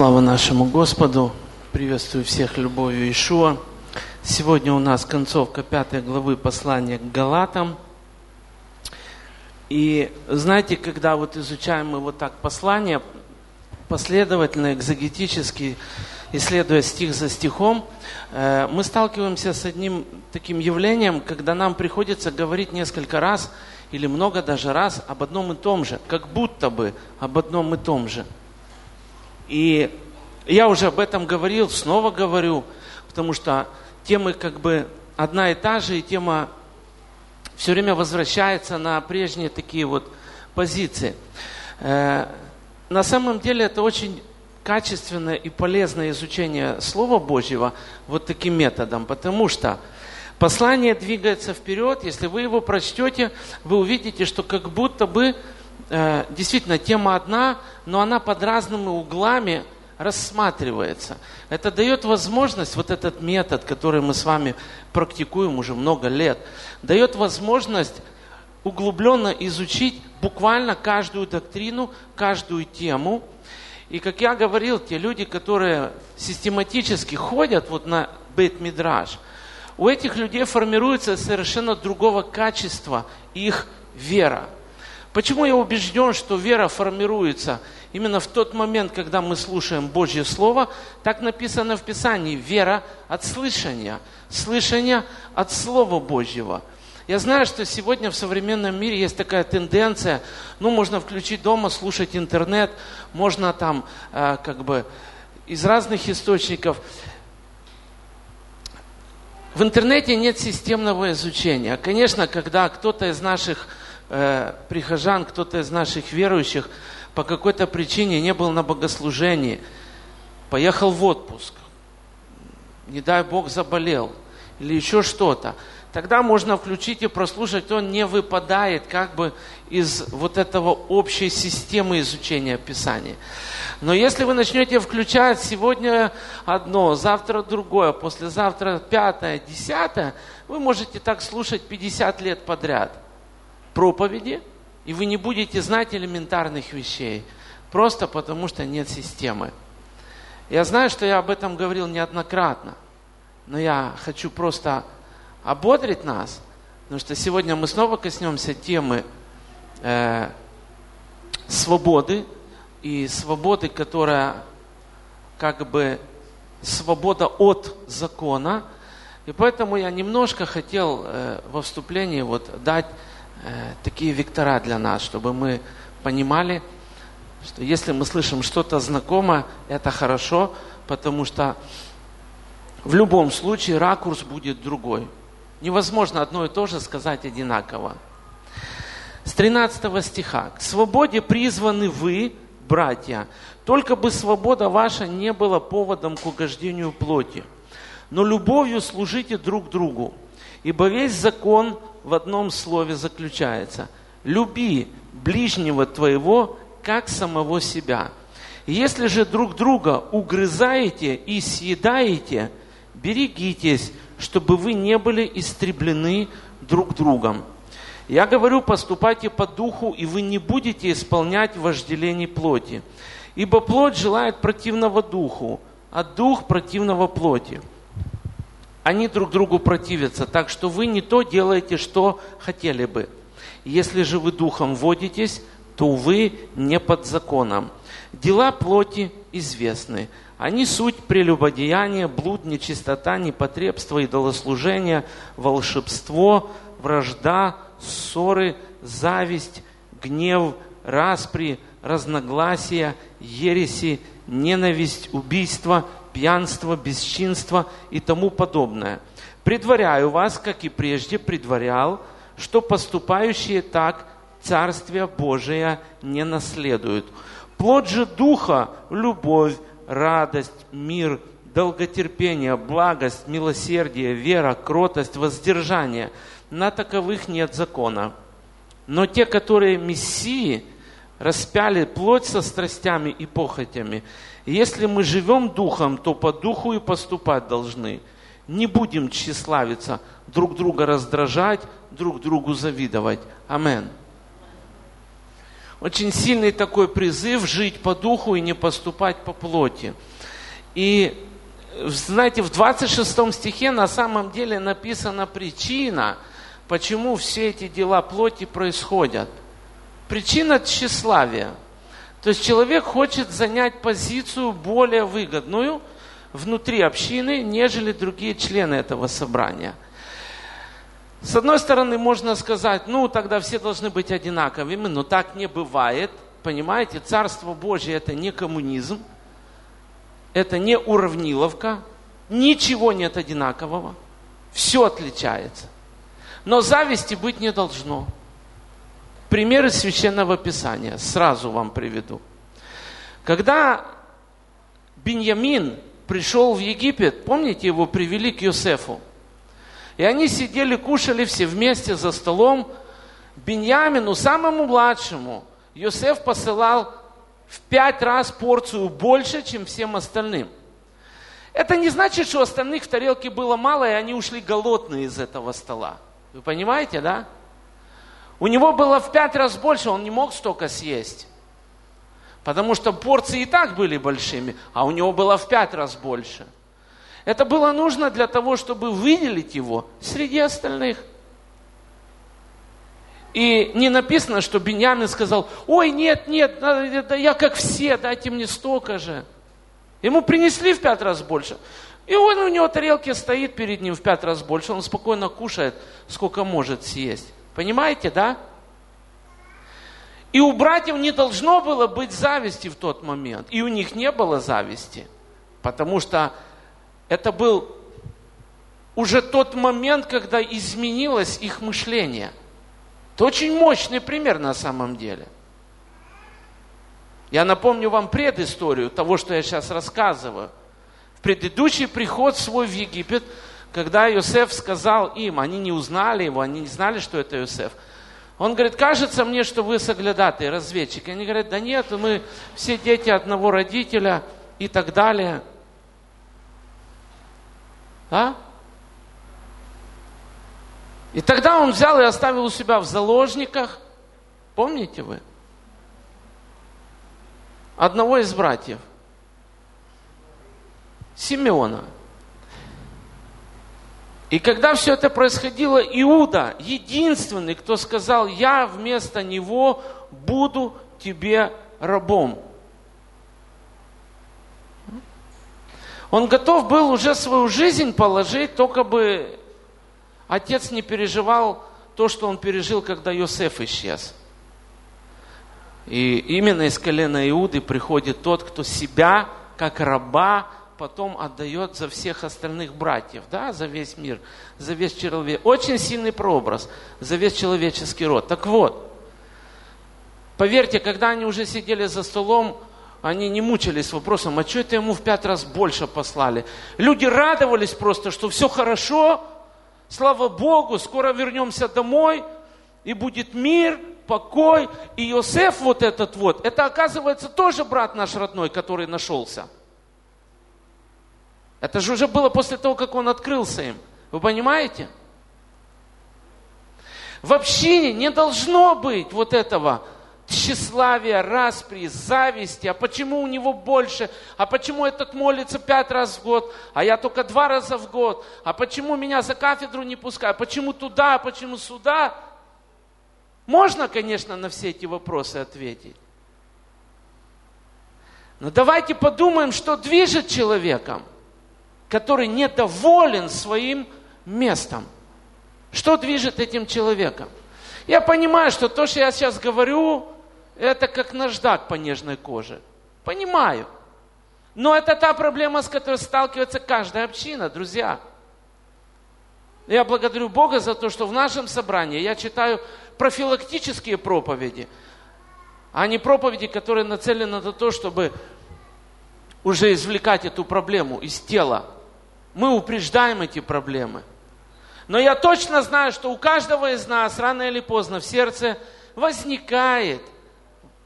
Слава нашему Господу! Приветствую всех любовью Ишуа. Сегодня у нас концовка пятой главы послания к Галатам. И знаете, когда вот изучаем мы вот так послание, последовательно, экзогетически, исследуя стих за стихом, э, мы сталкиваемся с одним таким явлением, когда нам приходится говорить несколько раз или много даже раз об одном и том же, как будто бы об одном и том же – и я уже об этом говорил, снова говорю, потому что темы как бы одна и та же, и тема все время возвращается на прежние такие вот позиции. Э, на самом деле это очень качественное и полезное изучение Слова Божьего вот таким методом, потому что послание двигается вперед, если вы его прочтете, вы увидите, что как будто бы Э, действительно тема одна, но она под разными углами рассматривается. Это дает возможность, вот этот метод, который мы с вами практикуем уже много лет, дает возможность углубленно изучить буквально каждую доктрину, каждую тему. И как я говорил, те люди, которые систематически ходят вот на бейт-мидраж, у этих людей формируется совершенно другого качества их вера – Почему я убежден, что вера формируется именно в тот момент, когда мы слушаем Божье Слово? Так написано в Писании. Вера от слышания. Слышание от Слова Божьего. Я знаю, что сегодня в современном мире есть такая тенденция, ну, можно включить дома, слушать интернет, можно там э, как бы из разных источников. В интернете нет системного изучения. Конечно, когда кто-то из наших э, прихожан, кто-то из наших верующих по какой-то причине не был на богослужении, поехал в отпуск, не дай Бог заболел или еще что-то, тогда можно включить и прослушать, он не выпадает как бы из вот этого общей системы изучения Писания. Но если вы начнете включать сегодня одно, завтра другое, послезавтра пятое, десятое, вы можете так слушать 50 лет подряд – проповеди, и вы не будете знать элементарных вещей, просто потому что нет системы. Я знаю, что я об этом говорил неоднократно, но я хочу просто ободрить нас, потому что сегодня мы снова коснемся темы э, свободы, и свободы, которая как бы свобода от закона. И поэтому я немножко хотел э, во вступлении вот дать такие вектора для нас, чтобы мы понимали, что если мы слышим что-то знакомое, это хорошо, потому что в любом случае ракурс будет другой. Невозможно одно и то же сказать одинаково. С 13 стиха. «К свободе призваны вы, братья, только бы свобода ваша не была поводом к угождению плоти, но любовью служите друг другу, ибо весь закон в одном слове заключается. Люби ближнего твоего, как самого себя. Если же друг друга угрызаете и съедаете, берегитесь, чтобы вы не были истреблены друг другом. Я говорю, поступайте по духу, и вы не будете исполнять вожделений плоти. Ибо плоть желает противного духу, а дух противного плоти они друг другу противятся, так что вы не то делаете, что хотели бы. Если же вы духом водитесь, то вы не под законом. Дела плоти известны. Они суть прелюбодеяния, блуд, нечистота, непотребство, идолослужение, волшебство, вражда, ссоры, зависть, гнев, распри, разногласия, ереси, ненависть, убийство – пьянство, бесчинство и тому подобное. Предваряю вас, как и прежде предварял, что поступающие так Царствие Божие не наследуют. Плод же Духа – любовь, радость, мир, долготерпение, благость, милосердие, вера, кротость, воздержание. На таковых нет закона. Но те, которые Мессии, распяли плоть со страстями и похотями – если мы живем духом, то по духу и поступать должны. Не будем тщеславиться, друг друга раздражать, друг другу завидовать. Амен. очень сильный такой призыв жить по духу и не поступать по плоти. И знаете, в 26 стихе на самом деле написана причина, почему все эти дела плоти происходят. Причина тщеславия. То есть человек хочет занять позицию более выгодную внутри общины, нежели другие члены этого собрания. С одной стороны, можно сказать, ну, тогда все должны быть одинаковыми, но так не бывает. Понимаете, Царство Божье – это не коммунизм, это не уравниловка, ничего нет одинакового, все отличается. Но зависти быть не должно. Примеры священного писания сразу вам приведу. Когда Беньямин пришел в Египет, помните, его привели к Йосефу. И они сидели, кушали все вместе за столом. Беньямину, самому младшему, Йосеф посылал в пять раз порцию больше, чем всем остальным. Это не значит, что остальных в тарелке было мало, и они ушли голодные из этого стола. Вы понимаете, да? У него было в пять раз больше, он не мог столько съесть. Потому что порции и так были большими, а у него было в пять раз больше. Это было нужно для того, чтобы выделить его среди остальных. И не написано, что Беньямин сказал, ой, нет, нет, да я как все, дайте мне столько же. Ему принесли в пять раз больше. И он у него тарелки стоит перед ним в пять раз больше, он спокойно кушает, сколько может съесть. Понимаете, да? И у братьев не должно было быть зависти в тот момент. И у них не было зависти. Потому что это был уже тот момент, когда изменилось их мышление – это очень мощный пример на самом деле. Я напомню вам предысторию того, что я сейчас рассказываю. В предыдущий приход свой в Египет, когда Иосиф сказал им, они не узнали его, они не знали, что это Иосиф. Он говорит, кажется мне, что вы соглядатый, разведчик. И они говорят, да нет, мы все дети одного родителя и так далее. А? И тогда он взял и оставил у себя в заложниках, помните вы, одного из братьев, Симеона. И когда все это происходило, Иуда, единственный, кто сказал, я вместо него буду тебе рабом. Он готов был уже свою жизнь положить, только бы Отец не переживал то, что он пережил, когда Йосеф исчез. И именно из колена Иуды приходит тот, кто себя, как раба, потом отдает за всех остальных братьев, да, за весь мир, за весь человек. Очень сильный прообраз, за весь человеческий род. Так вот, поверьте, когда они уже сидели за столом, они не мучились вопросом, а что это ему в пять раз больше послали? Люди радовались просто, что все хорошо, Слава Богу, скоро вернемся домой, и будет мир, покой. И Иосиф вот этот вот, это оказывается тоже брат наш родной, который нашелся. Это же уже было после того, как он открылся им. Вы понимаете? В общине не должно быть вот этого тщеславия, распри, зависти, а почему у него больше, а почему этот молится пять раз в год, а я только два раза в год, а почему меня за кафедру не пускают, почему туда, а почему сюда. Можно, конечно, на все эти вопросы ответить. Но давайте подумаем, что движет человеком, который недоволен своим местом. Что движет этим человеком? Я понимаю, что то, что я сейчас говорю, это как наждак по нежной коже. Понимаю. Но это та проблема, с которой сталкивается каждая община, друзья. Я благодарю Бога за то, что в нашем собрании я читаю профилактические проповеди, а не проповеди, которые нацелены на то, чтобы уже извлекать эту проблему из тела. Мы упреждаем эти проблемы. Но я точно знаю, что у каждого из нас рано или поздно в сердце возникает –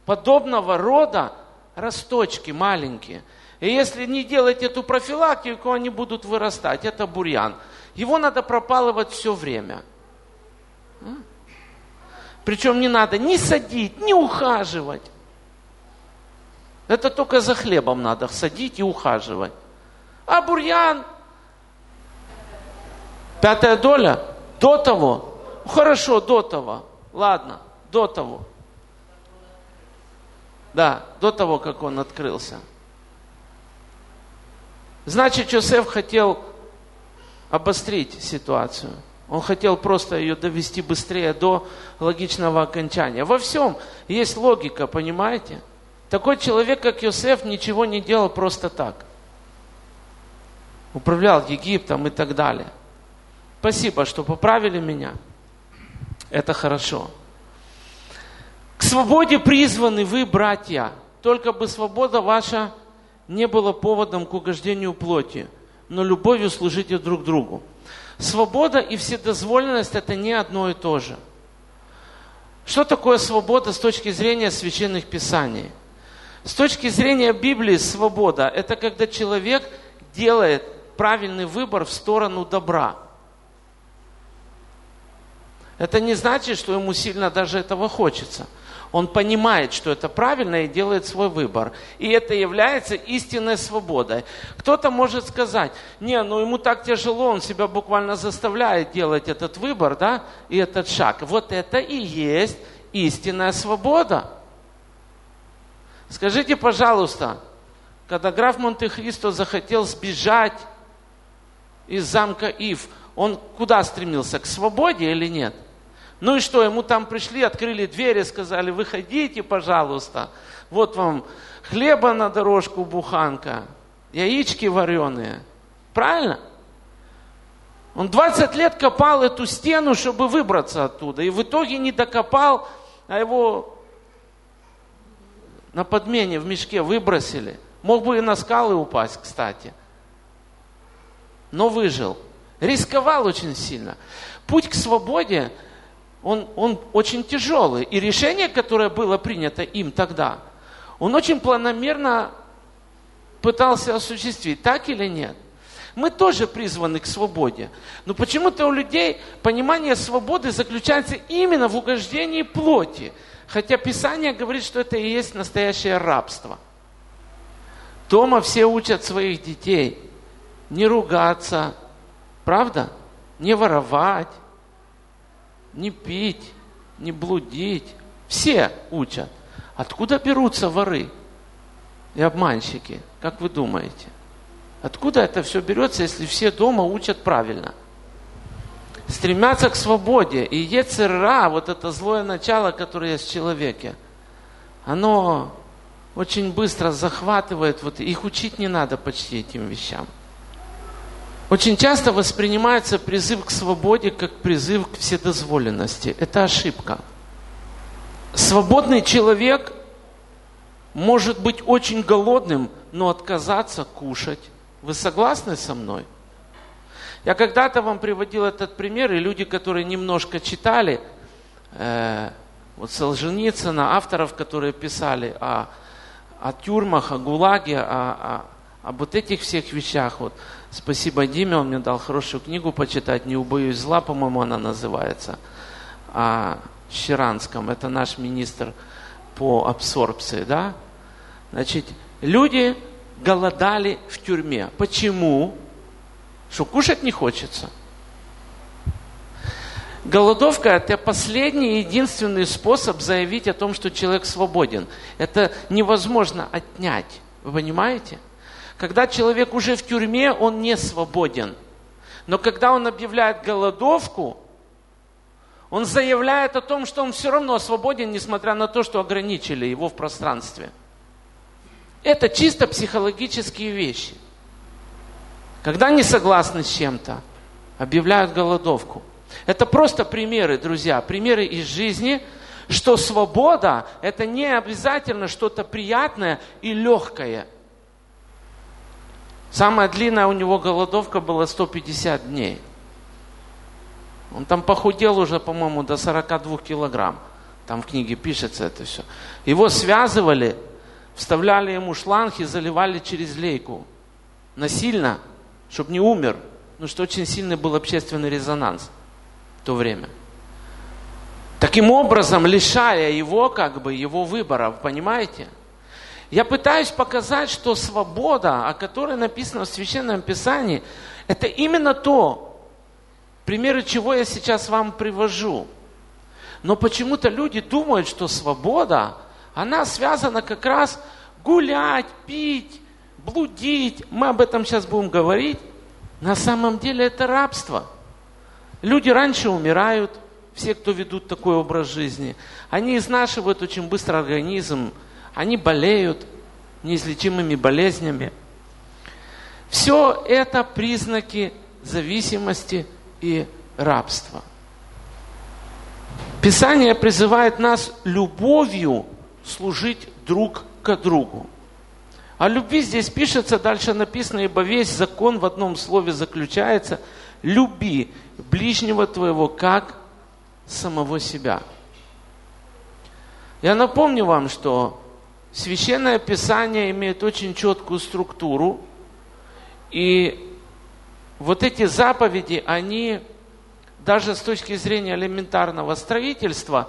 подобного рода росточки маленькие. И если не делать эту профилактику, они будут вырастать. Это бурьян. Его надо пропалывать все время. Причем не надо ни садить, ни ухаживать. Это только за хлебом надо садить и ухаживать. А бурьян, пятая доля, до того, хорошо, до того, ладно, до того. Да, до того, как он открылся. Значит, Йосеф хотел обострить ситуацию. Он хотел просто ее довести быстрее до логичного окончания. Во всем есть логика, понимаете? Такой человек, как Йосеф, ничего не делал просто так. Управлял Египтом и так далее. Спасибо, что поправили меня. Это хорошо. К свободе призваны вы, братья. Только бы свобода ваша не была поводом к угождению плоти, но любовью служите друг другу. Свобода и вседозволенность – это не одно и то же. Что такое свобода с точки зрения священных писаний? С точки зрения Библии свобода – это когда человек делает правильный выбор в сторону добра. Это не значит, что ему сильно даже этого хочется – он понимает, что это правильно и делает свой выбор. И это является истинной свободой. Кто-то может сказать, не, ну ему так тяжело, он себя буквально заставляет делать этот выбор, да, и этот шаг. Вот это и есть истинная свобода. Скажите, пожалуйста, когда граф Монте-Христо захотел сбежать из замка Ив, он куда стремился? К свободе или нет? Ну и что, ему там пришли, открыли двери, сказали, выходите, пожалуйста. Вот вам хлеба на дорожку буханка, яички вареные. Правильно? Он 20 лет копал эту стену, чтобы выбраться оттуда. И в итоге не докопал, а его на подмене в мешке выбросили. Мог бы и на скалы упасть, кстати. Но выжил. Рисковал очень сильно. Путь к свободе он, он очень тяжелый. И решение, которое было принято им тогда, он очень планомерно пытался осуществить, так или нет? Мы тоже призваны к свободе. Но почему-то у людей понимание свободы заключается именно в угождении плоти. Хотя Писание говорит, что это и есть настоящее рабство. Дома все учат своих детей не ругаться, правда? Не воровать, не пить, не блудить. Все учат. Откуда берутся воры и обманщики? Как вы думаете? Откуда это все берется, если все дома учат правильно? Стремятся к свободе. И Ецера, вот это злое начало, которое есть в человеке, оно очень быстро захватывает, вот их учить не надо почти этим вещам. Очень часто воспринимается призыв к свободе как призыв к вседозволенности. Это ошибка. Свободный человек может быть очень голодным, но отказаться кушать. Вы согласны со мной? Я когда-то вам приводил этот пример, и люди, которые немножко читали, э, вот Солженицына, авторов, которые писали о, о тюрьмах, о ГУЛАГе, о, о, об вот этих всех вещах, вот, Спасибо Диме, он мне дал хорошую книгу почитать, «Не убоюсь зла», по-моему, она называется, о Щеранском. Это наш министр по абсорбции, да? Значит, люди голодали в тюрьме. Почему? Что кушать не хочется. Голодовка – это последний и единственный способ заявить о том, что человек свободен. Это невозможно отнять. Вы понимаете? Когда человек уже в тюрьме, он не свободен. Но когда он объявляет голодовку, он заявляет о том, что он все равно свободен, несмотря на то, что ограничили его в пространстве. Это чисто психологические вещи. Когда не согласны с чем-то, объявляют голодовку. Это просто примеры, друзья, примеры из жизни, что свобода – это не обязательно что-то приятное и легкое – Самая длинная у него голодовка была 150 дней. Он там похудел уже, по-моему, до 42 килограмм. Там в книге пишется это все. Его связывали, вставляли ему шланг и заливали через лейку. Насильно, чтобы не умер. Ну что очень сильный был общественный резонанс в то время. Таким образом, лишая его как бы его выборов, понимаете? Я пытаюсь показать, что свобода, о которой написано в Священном Писании, это именно то, примеры чего я сейчас вам привожу. Но почему-то люди думают, что свобода, она связана как раз гулять, пить, блудить. Мы об этом сейчас будем говорить. На самом деле это рабство. Люди раньше умирают, все, кто ведут такой образ жизни. Они изнашивают очень быстро организм, они болеют неизлечимыми болезнями. Все это признаки зависимости и рабства. Писание призывает нас любовью служить друг к другу. О любви здесь пишется, дальше написано, ибо весь закон в одном слове заключается, люби ближнего твоего как самого себя. Я напомню вам, что Священное Писание имеет очень четкую структуру, и вот эти заповеди, они даже с точки зрения элементарного строительства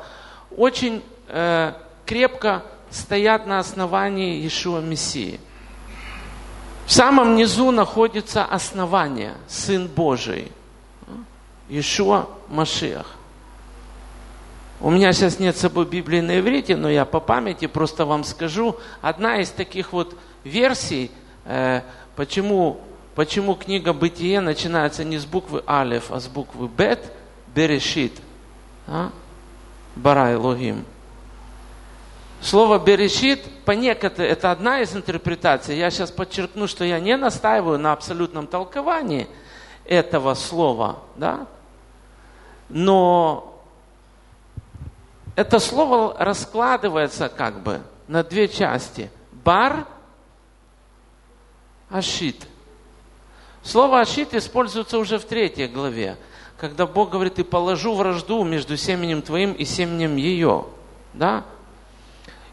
очень э, крепко стоят на основании Иешуа Мессии. В самом низу находится основание, Сын Божий, Иешуа Машиах. У меня сейчас нет с собой Библии на иврите, но я по памяти просто вам скажу. Одна из таких вот версий, э, почему, почему книга Бытие начинается не с буквы Алеф, а с буквы Бет, Берешит. А? Барай Логим. Слово «берешит» по некоторым, это одна из интерпретаций. Я сейчас подчеркну, что я не настаиваю на абсолютном толковании этого слова, да? но это слово раскладывается как бы на две части. Бар, ашит. Слово ашит используется уже в третьей главе, когда Бог говорит, и положу вражду между семенем твоим и семенем ее. Да?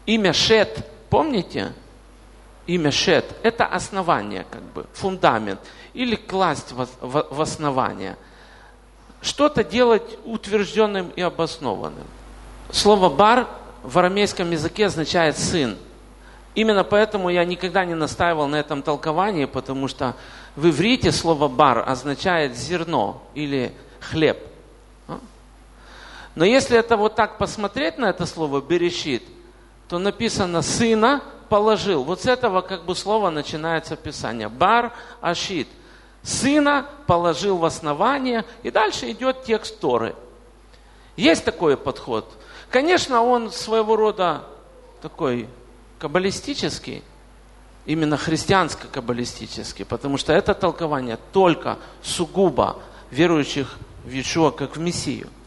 Имя Шет, помните? Имя Шет – это основание, как бы, фундамент. Или класть в, в, в основание. Что-то делать утвержденным и обоснованным. Слово «бар» в арамейском языке означает «сын». Именно поэтому я никогда не настаивал на этом толковании, потому что в иврите слово «бар» означает «зерно» или «хлеб». А? Но если это вот так посмотреть на это слово «берешит», то написано «сына положил». Вот с этого как бы слова начинается Писание. Бар Ашит. Сына положил в основание, и дальше идет текст Торы. Есть такой подход. Конечно, он своего рода такой каббалистический, именно христианско-каббалистический, потому что это толкование только сугубо верующих в Иешуа как в Мессию –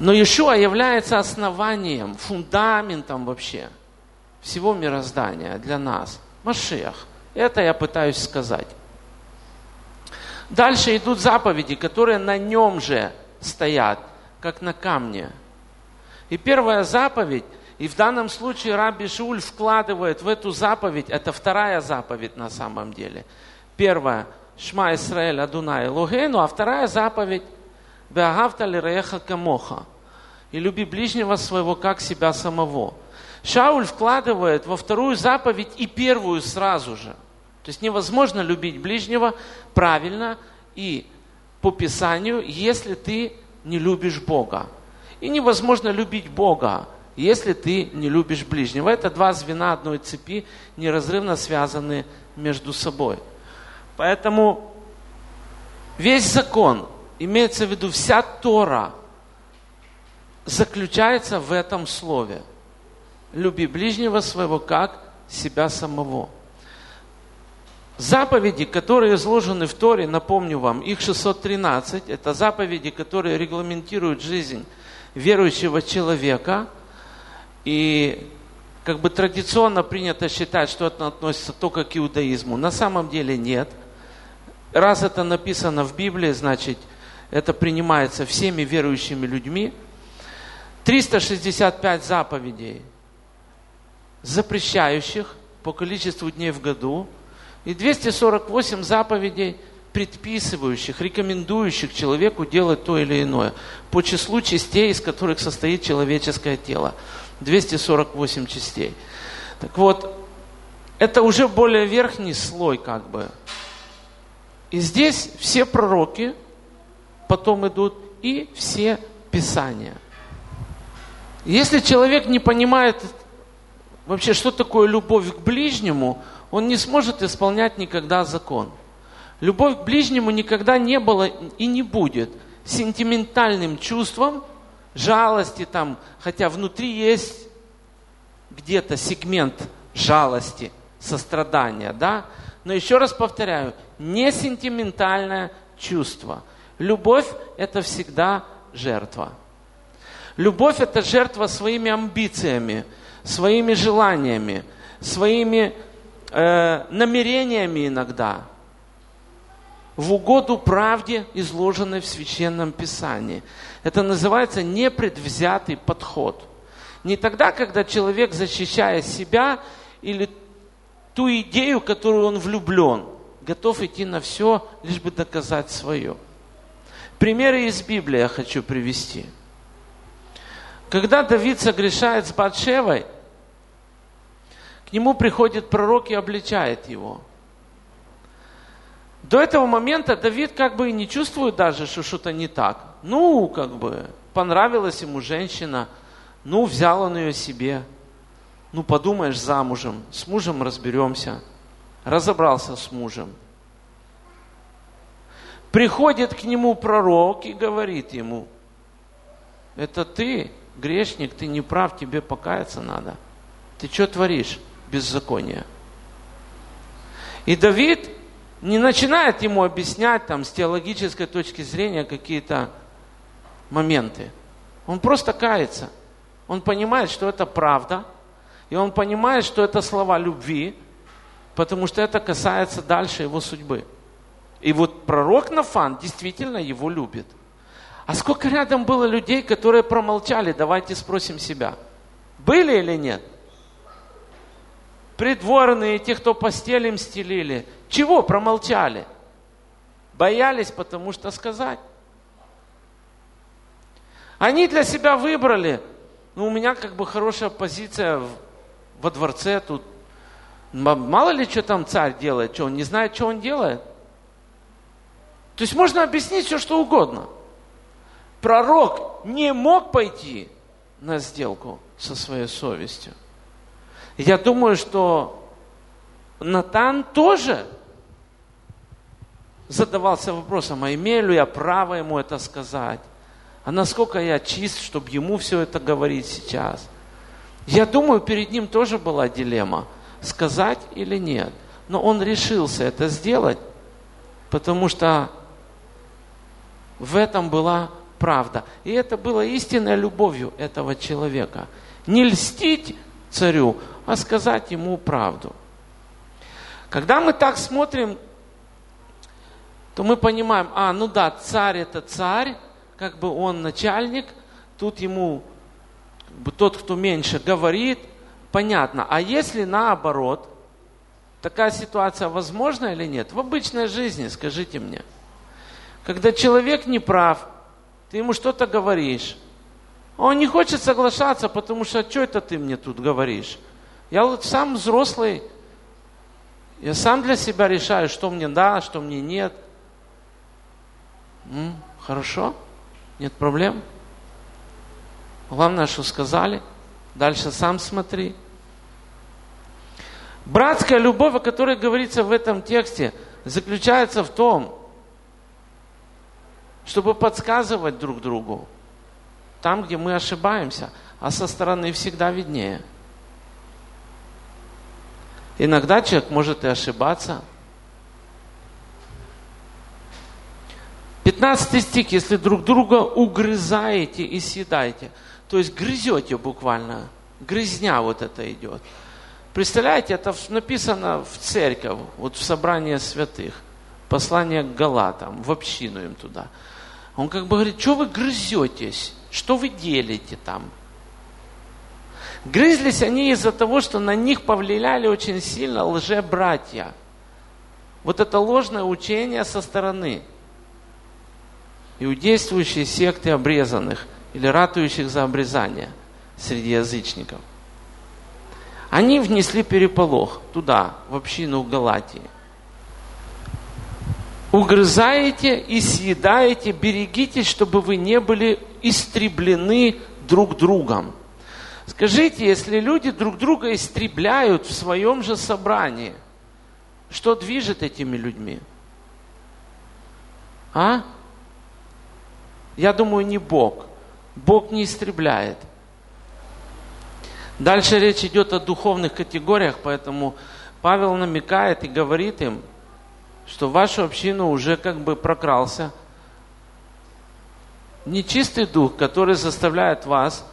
но Иешуа является основанием, фундаментом вообще всего мироздания для нас. Машиах. Это я пытаюсь сказать. Дальше идут заповеди, которые на нем же стоят, как на камне. И первая заповедь, и в данном случае Рабби Шуль вкладывает в эту заповедь, это вторая заповедь на самом деле. Первая, Шма Исраэль Адунай Логейну, а вторая заповедь, Беагавта лиреха камоха. И люби ближнего своего, как себя самого. Шауль вкладывает во вторую заповедь и первую сразу же. То есть невозможно любить ближнего правильно и по Писанию, если ты не любишь Бога. И невозможно любить Бога, если ты не любишь ближнего. Это два звена одной цепи, неразрывно связаны между собой. Поэтому весь закон, имеется в виду вся Тора, заключается в этом слове. Люби ближнего своего, как себя самого. Заповеди, которые изложены в Торе, напомню вам, их 613, это заповеди, которые регламентируют жизнь верующего человека. И как бы традиционно принято считать, что это относится только к иудаизму. На самом деле нет. Раз это написано в Библии, значит, это принимается всеми верующими людьми. 365 заповедей, запрещающих по количеству дней в году, и 248 заповедей, предписывающих, рекомендующих человеку делать то или иное по числу частей, из которых состоит человеческое тело. 248 частей. Так вот, это уже более верхний слой как бы. И здесь все пророки потом идут и все писания. Если человек не понимает вообще, что такое любовь к ближнему, он не сможет исполнять никогда закон. Любовь к ближнему никогда не было и не будет сентиментальным чувством, жалости там, хотя внутри есть где-то сегмент жалости, сострадания, да? Но еще раз повторяю, не сентиментальное чувство. Любовь – это всегда жертва. Любовь – это жертва своими амбициями, своими желаниями, своими э, намерениями иногда – в угоду правде, изложенной в Священном Писании. Это называется непредвзятый подход. Не тогда, когда человек, защищая себя или ту идею, которую он влюблен, готов идти на все, лишь бы доказать свое. Примеры из Библии я хочу привести. Когда Давид согрешает с Батшевой, к нему приходит пророк и обличает его – до этого момента Давид как бы и не чувствует даже, что что-то не так. Ну, как бы, понравилась ему женщина, ну, взял он ее себе. Ну, подумаешь, замужем, с мужем разберемся. Разобрался с мужем. Приходит к нему пророк и говорит ему, это ты, грешник, ты не прав, тебе покаяться надо. Ты что творишь? Беззаконие. И Давид не начинает ему объяснять там с теологической точки зрения какие-то моменты. Он просто кается. Он понимает, что это правда, и он понимает, что это слова любви, потому что это касается дальше его судьбы. И вот пророк Нафан действительно его любит. А сколько рядом было людей, которые промолчали? Давайте спросим себя. Были или нет? Придворные, те, кто постели стелили – чего промолчали? Боялись, потому что сказать. Они для себя выбрали, ну, у меня как бы хорошая позиция во дворце тут. Мало ли, что там царь делает, что он не знает, что он делает. То есть можно объяснить все, что угодно. Пророк не мог пойти на сделку со своей совестью. Я думаю, что Натан тоже задавался вопросом, а имею ли я право ему это сказать? А насколько я чист, чтобы ему все это говорить сейчас? Я думаю, перед ним тоже была дилемма, сказать или нет. Но он решился это сделать, потому что в этом была правда. И это было истинной любовью этого человека. Не льстить царю, а сказать ему правду. Когда мы так смотрим то мы понимаем, а, ну да, царь это царь, как бы он начальник, тут ему как бы, тот, кто меньше говорит, понятно. А если наоборот, такая ситуация возможна или нет? В обычной жизни, скажите мне. Когда человек не прав, ты ему что-то говоришь, он не хочет соглашаться, потому что что это ты мне тут говоришь? Я вот сам взрослый, я сам для себя решаю, что мне да, что мне нет – М, хорошо, нет проблем. Главное, что сказали. Дальше сам смотри. Братская любовь, о которой говорится в этом тексте, заключается в том, чтобы подсказывать друг другу там, где мы ошибаемся, а со стороны всегда виднее. Иногда человек может и ошибаться, 15 стих, если друг друга угрызаете и съедаете, то есть грызете буквально, грызня вот это идет. Представляете, это написано в церковь, вот в собрание святых, послание к Галатам, в общину им туда. Он как бы говорит, что вы грызетесь, что вы делите там? Грызлись они из-за того, что на них повлияли очень сильно лже-братья. Вот это ложное учение со стороны. Иудействующие секты обрезанных или ратующих за обрезание среди язычников. Они внесли переполох туда, в общину Галатии. Угрызаете и съедаете, берегитесь, чтобы вы не были истреблены друг другом. Скажите, если люди друг друга истребляют в своем же собрании, что движет этими людьми? А? Я думаю, не Бог. Бог не истребляет. Дальше речь идет о духовных категориях, поэтому Павел намекает и говорит им, что в вашу общину уже как бы прокрался нечистый дух, который заставляет вас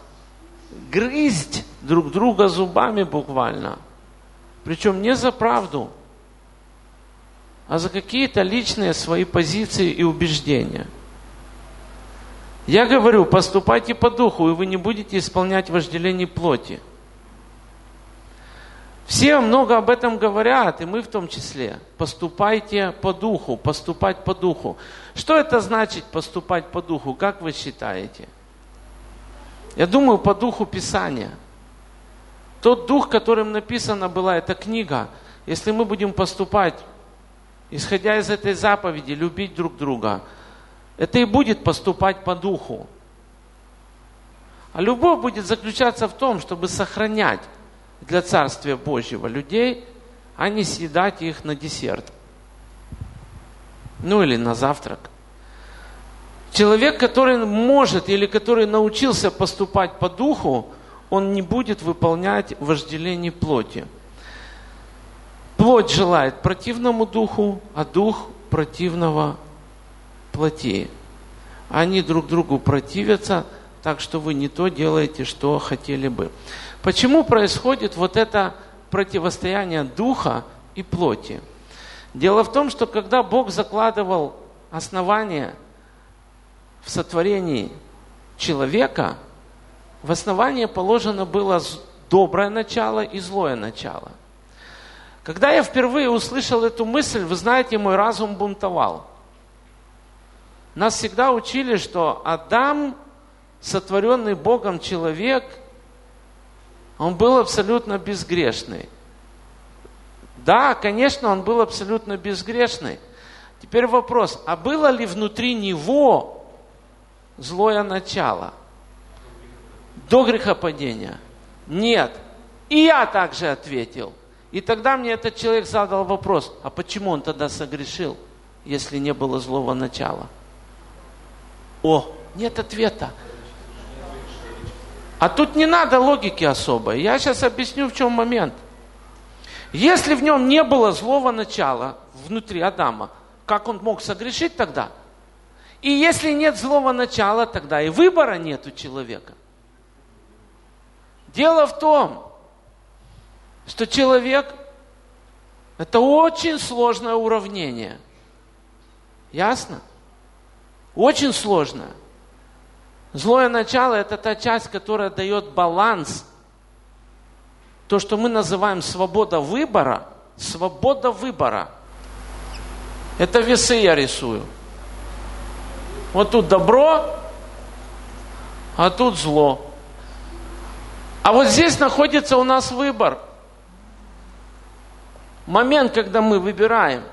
грызть друг друга зубами буквально. Причем не за правду, а за какие-то личные свои позиции и убеждения. Я говорю, поступайте по духу, и вы не будете исполнять вожделение плоти. Все много об этом говорят, и мы в том числе. Поступайте по духу, поступать по духу. Что это значит поступать по духу? Как вы считаете? Я думаю, по духу Писания. Тот дух, которым написана была эта книга, если мы будем поступать, исходя из этой заповеди, любить друг друга, это и будет поступать по духу. А любовь будет заключаться в том, чтобы сохранять для Царствия Божьего людей, а не съедать их на десерт. Ну или на завтрак. Человек, который может или который научился поступать по духу, он не будет выполнять вожделение плоти. Плоть желает противному духу, а дух противного плоти. Они друг другу противятся, так что вы не то делаете, что хотели бы. Почему происходит вот это противостояние духа и плоти? Дело в том, что когда Бог закладывал основание в сотворении человека, в основание положено было доброе начало и злое начало. Когда я впервые услышал эту мысль, вы знаете, мой разум бунтовал. Нас всегда учили, что Адам, сотворенный Богом человек – он был абсолютно безгрешный. Да, конечно, он был абсолютно безгрешный. Теперь вопрос, а было ли внутри него злое начало? До грехопадения? Нет. И я также ответил. И тогда мне этот человек задал вопрос, а почему он тогда согрешил, если не было злого начала? О, нет ответа. А тут не надо логики особой. Я сейчас объясню, в чем момент. Если в нем не было злого начала внутри Адама, как он мог согрешить тогда? И если нет злого начала, тогда и выбора нет у человека. Дело в том, что человек – это очень сложное уравнение. Ясно? Очень сложное. Злое начало – это та часть, которая дает баланс. То, что мы называем свобода выбора, свобода выбора. Это весы я рисую. Вот тут добро, а тут зло. А вот здесь находится у нас выбор. Момент, когда мы выбираем.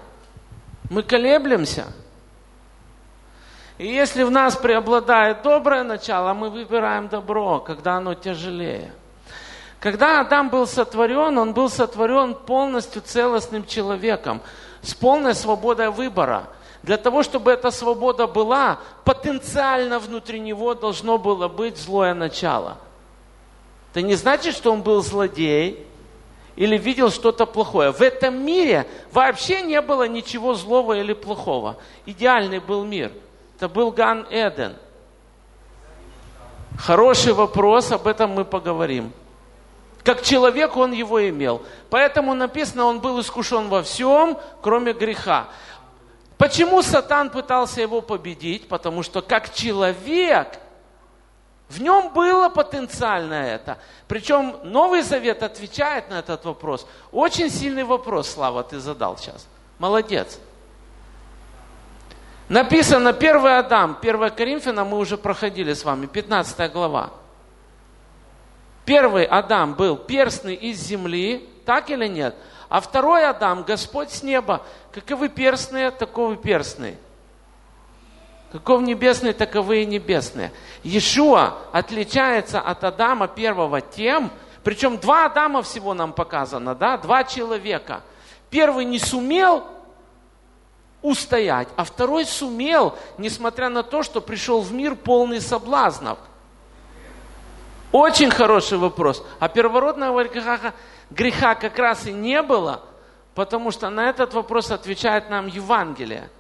Мы колеблемся – и если в нас преобладает доброе начало, мы выбираем добро, когда оно тяжелее. Когда Адам был сотворен, он был сотворен полностью целостным человеком, с полной свободой выбора. Для того, чтобы эта свобода была, потенциально внутри него должно было быть злое начало. Это не значит, что он был злодей или видел что-то плохое. В этом мире вообще не было ничего злого или плохого. Идеальный был мир – это был Ган Эден. Хороший вопрос, об этом мы поговорим. Как человек он его имел. Поэтому написано, он был искушен во всем, кроме греха. Почему Сатан пытался его победить? Потому что как человек, в нем было потенциально это. Причем Новый Завет отвечает на этот вопрос. Очень сильный вопрос, Слава, ты задал сейчас. Молодец. Написано первый Адам, 1 Коринфянам мы уже проходили с вами, 15 глава. Первый Адам был перстный из земли, так или нет? А второй Адам, Господь с неба. Каковы перстные, таковы перстные. Каков небесный, таковы и небесные. Иешуа отличается от Адама первого тем, причем два Адама всего нам показано, да, два человека. Первый не сумел устоять, а второй сумел, несмотря на то, что пришел в мир полный соблазнов. Очень хороший вопрос. А первородного греха, греха как раз и не было, потому что на этот вопрос отвечает нам Евангелие,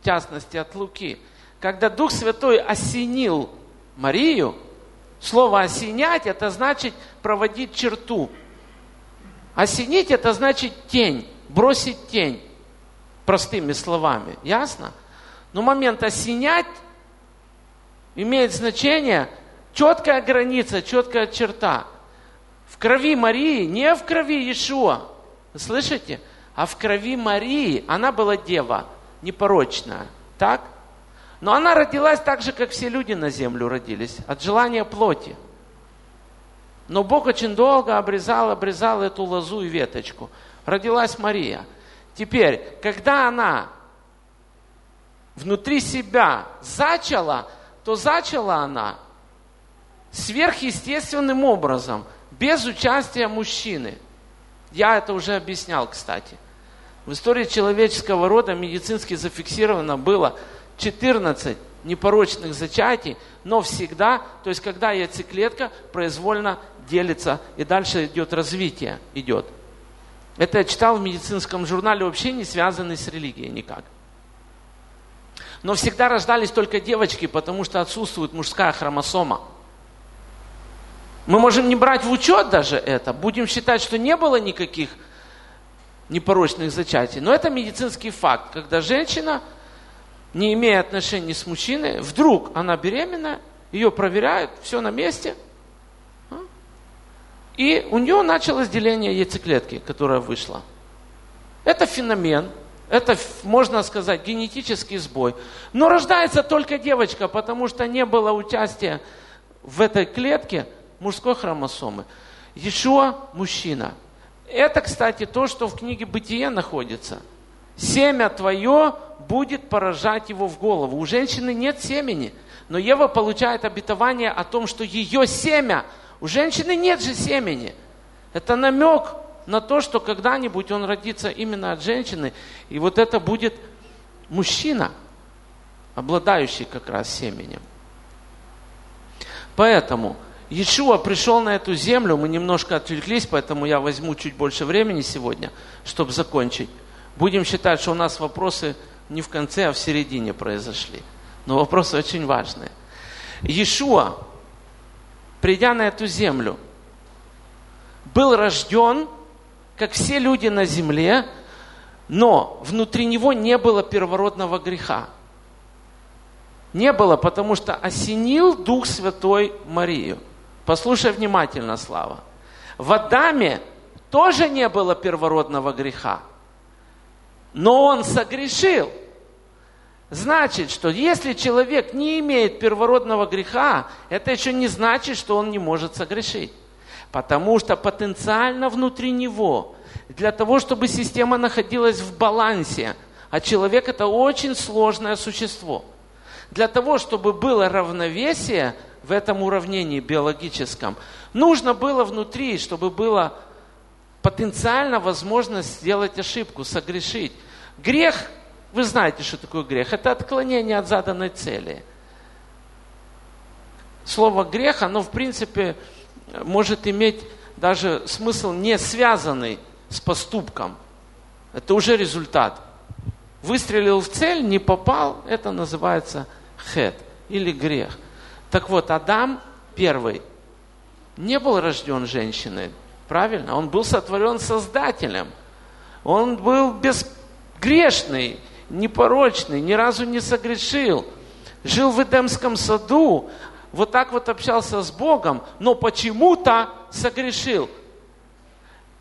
в частности от Луки. Когда Дух Святой осенил Марию, слово «осенять» это значит проводить черту. Осенить это значит тень, бросить тень простыми словами. Ясно? Но момент осенять имеет значение четкая граница, четкая черта. В крови Марии, не в крови Иешуа, слышите? А в крови Марии, она была дева, непорочная, так? Но она родилась так же, как все люди на землю родились, от желания плоти. Но Бог очень долго обрезал, обрезал эту лозу и веточку. Родилась Мария – Теперь, когда она внутри себя зачала, то зачала она сверхъестественным образом, без участия мужчины. Я это уже объяснял, кстати. В истории человеческого рода медицински зафиксировано было 14 непорочных зачатий, но всегда, то есть когда яйцеклетка произвольно делится и дальше идет развитие, идет – это я читал в медицинском журнале, вообще не связанный с религией никак. Но всегда рождались только девочки, потому что отсутствует мужская хромосома. Мы можем не брать в учет даже это, будем считать, что не было никаких непорочных зачатий. Но это медицинский факт, когда женщина, не имея отношений с мужчиной, вдруг она беременна, ее проверяют, все на месте – и у нее началось деление яйцеклетки, которая вышла. Это феномен, это, можно сказать, генетический сбой. Но рождается только девочка, потому что не было участия в этой клетке мужской хромосомы. Еще мужчина. Это, кстати, то, что в книге Бытие находится. Семя твое будет поражать его в голову. У женщины нет семени, но Ева получает обетование о том, что ее семя – у женщины нет же семени. Это намек на то, что когда-нибудь он родится именно от женщины, и вот это будет мужчина, обладающий как раз семенем. Поэтому Иешуа пришел на эту землю, мы немножко отвлеклись, поэтому я возьму чуть больше времени сегодня, чтобы закончить. Будем считать, что у нас вопросы не в конце, а в середине произошли. Но вопросы очень важные. Иешуа придя на эту землю, был рожден, как все люди на земле, но внутри него не было первородного греха. Не было, потому что осенил Дух Святой Марию. Послушай внимательно, Слава. В Адаме тоже не было первородного греха, но он согрешил – Значит, что если человек не имеет первородного греха, это еще не значит, что он не может согрешить. Потому что потенциально внутри него, для того, чтобы система находилась в балансе, а человек это очень сложное существо, для того, чтобы было равновесие в этом уравнении биологическом, нужно было внутри, чтобы было потенциально возможность сделать ошибку, согрешить. Грех вы знаете, что такое грех. Это отклонение от заданной цели. Слово грех, оно в принципе может иметь даже смысл не связанный с поступком. Это уже результат. Выстрелил в цель, не попал, это называется хет или грех. Так вот, Адам первый не был рожден женщиной, правильно? Он был сотворен Создателем. Он был безгрешный, непорочный, ни разу не согрешил. Жил в Эдемском саду, вот так вот общался с Богом, но почему-то согрешил.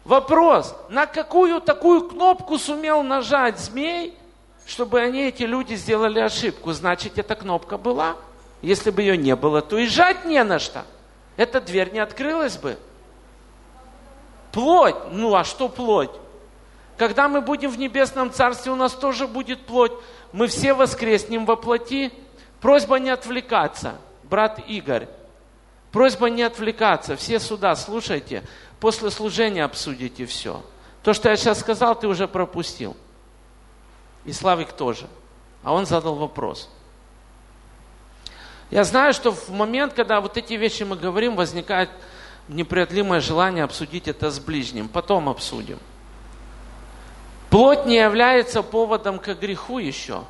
Вопрос, на какую такую кнопку сумел нажать змей, чтобы они, эти люди, сделали ошибку? Значит, эта кнопка была. Если бы ее не было, то и жать не на что. Эта дверь не открылась бы. Плоть. Ну а что плоть? Когда мы будем в небесном царстве, у нас тоже будет плоть. Мы все воскреснем во плоти. Просьба не отвлекаться. Брат Игорь, просьба не отвлекаться. Все сюда, слушайте. После служения обсудите все. То, что я сейчас сказал, ты уже пропустил. И Славик тоже. А он задал вопрос. Я знаю, что в момент, когда вот эти вещи мы говорим, возникает непреодолимое желание обсудить это с ближним. Потом обсудим. Плоть не является поводом к греху еще.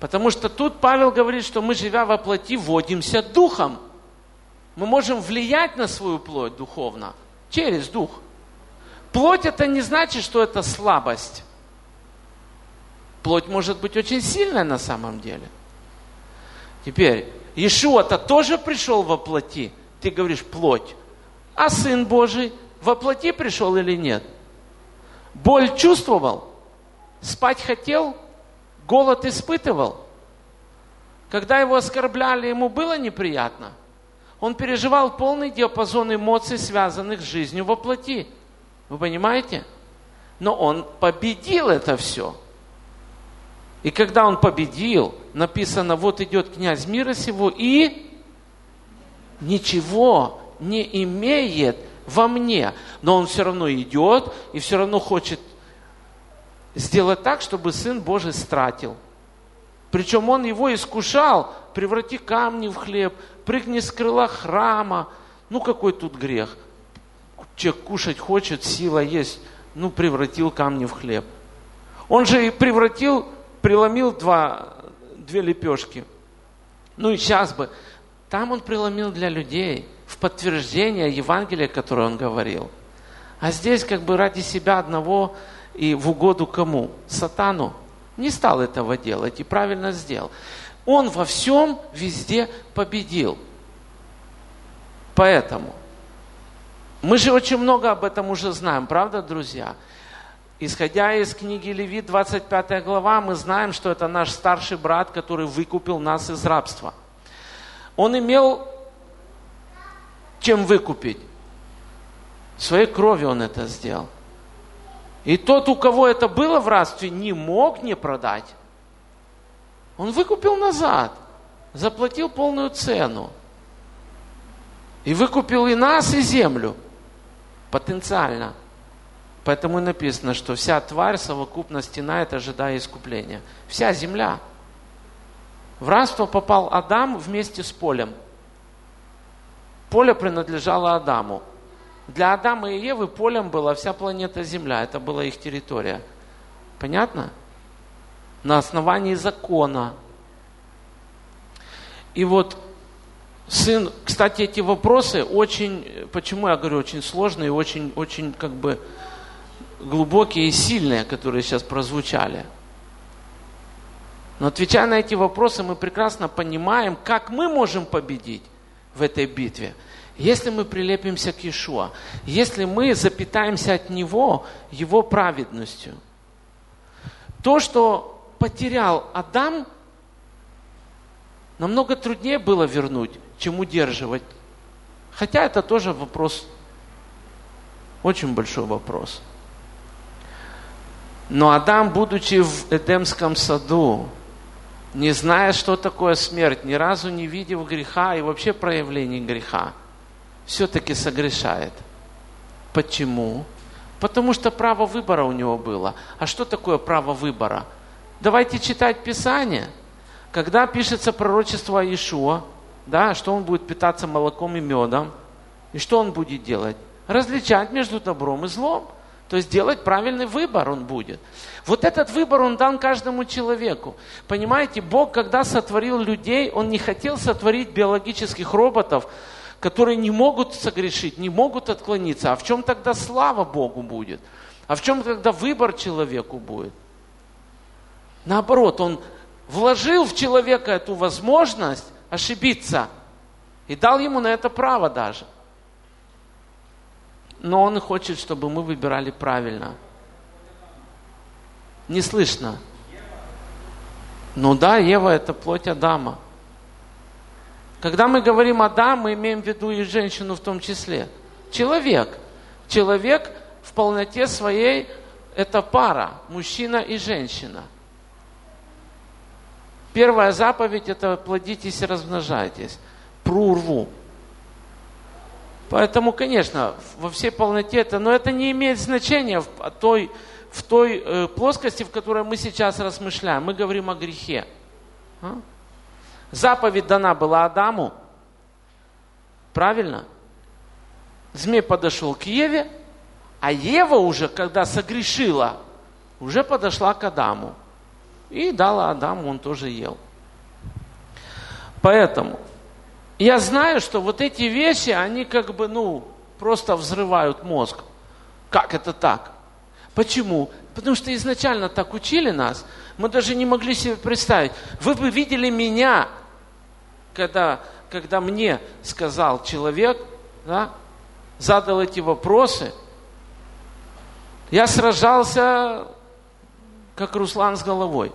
Потому что тут Павел говорит, что мы, живя во плоти, водимся духом. Мы можем влиять на свою плоть духовно через дух. Плоть это не значит, что это слабость. Плоть может быть очень сильная на самом деле. Теперь, Иешуа-то тоже пришел во плоти. Ты говоришь плоть. А Сын Божий во плоти пришел или нет? Боль чувствовал? Спать хотел? Голод испытывал? Когда его оскорбляли, ему было неприятно – он переживал полный диапазон эмоций, связанных с жизнью во плоти. Вы понимаете? Но он победил это все. И когда он победил, написано, вот идет князь мира сего и ничего не имеет во мне. Но он все равно идет и все равно хочет сделать так, чтобы Сын Божий стратил. Причем он его искушал, преврати камни в хлеб, прыгни с крыла храма. Ну какой тут грех? Человек кушать хочет, сила есть. Ну превратил камни в хлеб. Он же и превратил, преломил два, две лепешки. Ну и сейчас бы. Там он преломил для людей подтверждение Евангелия, которое он говорил. А здесь как бы ради себя одного и в угоду кому? Сатану. Не стал этого делать и правильно сделал. Он во всем везде победил. Поэтому мы же очень много об этом уже знаем, правда, друзья? Исходя из книги Левит, 25 глава, мы знаем, что это наш старший брат, который выкупил нас из рабства. Он имел чем выкупить. Своей кровью он это сделал. И тот, у кого это было в рабстве, не мог не продать. Он выкупил назад, заплатил полную цену. И выкупил и нас, и землю. Потенциально. Поэтому и написано, что вся тварь совокупно стенает, ожидая искупления. Вся земля. В рабство попал Адам вместе с полем. Поле принадлежало Адаму. Для Адама и Евы полем была вся планета Земля. Это была их территория. Понятно? на основании закона. И вот сын, кстати, эти вопросы очень, почему я говорю, очень сложные, очень, очень как бы глубокие и сильные, которые сейчас прозвучали. Но отвечая на эти вопросы, мы прекрасно понимаем, как мы можем победить в этой битве. Если мы прилепимся к Иешуа, если мы запитаемся от Него, Его праведностью. То, что потерял Адам, намного труднее было вернуть, чем удерживать. Хотя это тоже вопрос, очень большой вопрос. Но Адам, будучи в Эдемском саду, не зная, что такое смерть, ни разу не видев греха и вообще проявлений греха, все-таки согрешает. Почему? Потому что право выбора у него было. А что такое право выбора? давайте читать Писание. Когда пишется пророчество о Иешуа, да, что он будет питаться молоком и медом, и что он будет делать? Различать между добром и злом. То есть делать правильный выбор он будет. Вот этот выбор он дан каждому человеку. Понимаете, Бог, когда сотворил людей, Он не хотел сотворить биологических роботов, которые не могут согрешить, не могут отклониться. А в чем тогда слава Богу будет? А в чем тогда выбор человеку будет? Наоборот, он вложил в человека эту возможность ошибиться и дал ему на это право даже. Но Он хочет, чтобы мы выбирали правильно. Не слышно. Ну да, Ева – это плоть Адама. Когда мы говорим Адам, мы имеем в виду и женщину в том числе. Человек. Человек в полноте своей – это пара, мужчина и женщина. Первая заповедь – это плодитесь и размножайтесь. Прурву. Поэтому, конечно, во всей полноте это, но это не имеет значения в той, в той э, плоскости, в которой мы сейчас размышляем. Мы говорим о грехе. А? Заповедь дана была Адаму. Правильно? Змей подошел к Еве, а Ева уже, когда согрешила, уже подошла к Адаму. И дала Адаму, он тоже ел. Поэтому я знаю, что вот эти вещи, они как бы, ну, просто взрывают мозг. Как это так? Почему? Потому что изначально так учили нас, мы даже не могли себе представить. Вы бы видели меня, когда, когда мне сказал человек, да, задал эти вопросы, я сражался, как Руслан с головой.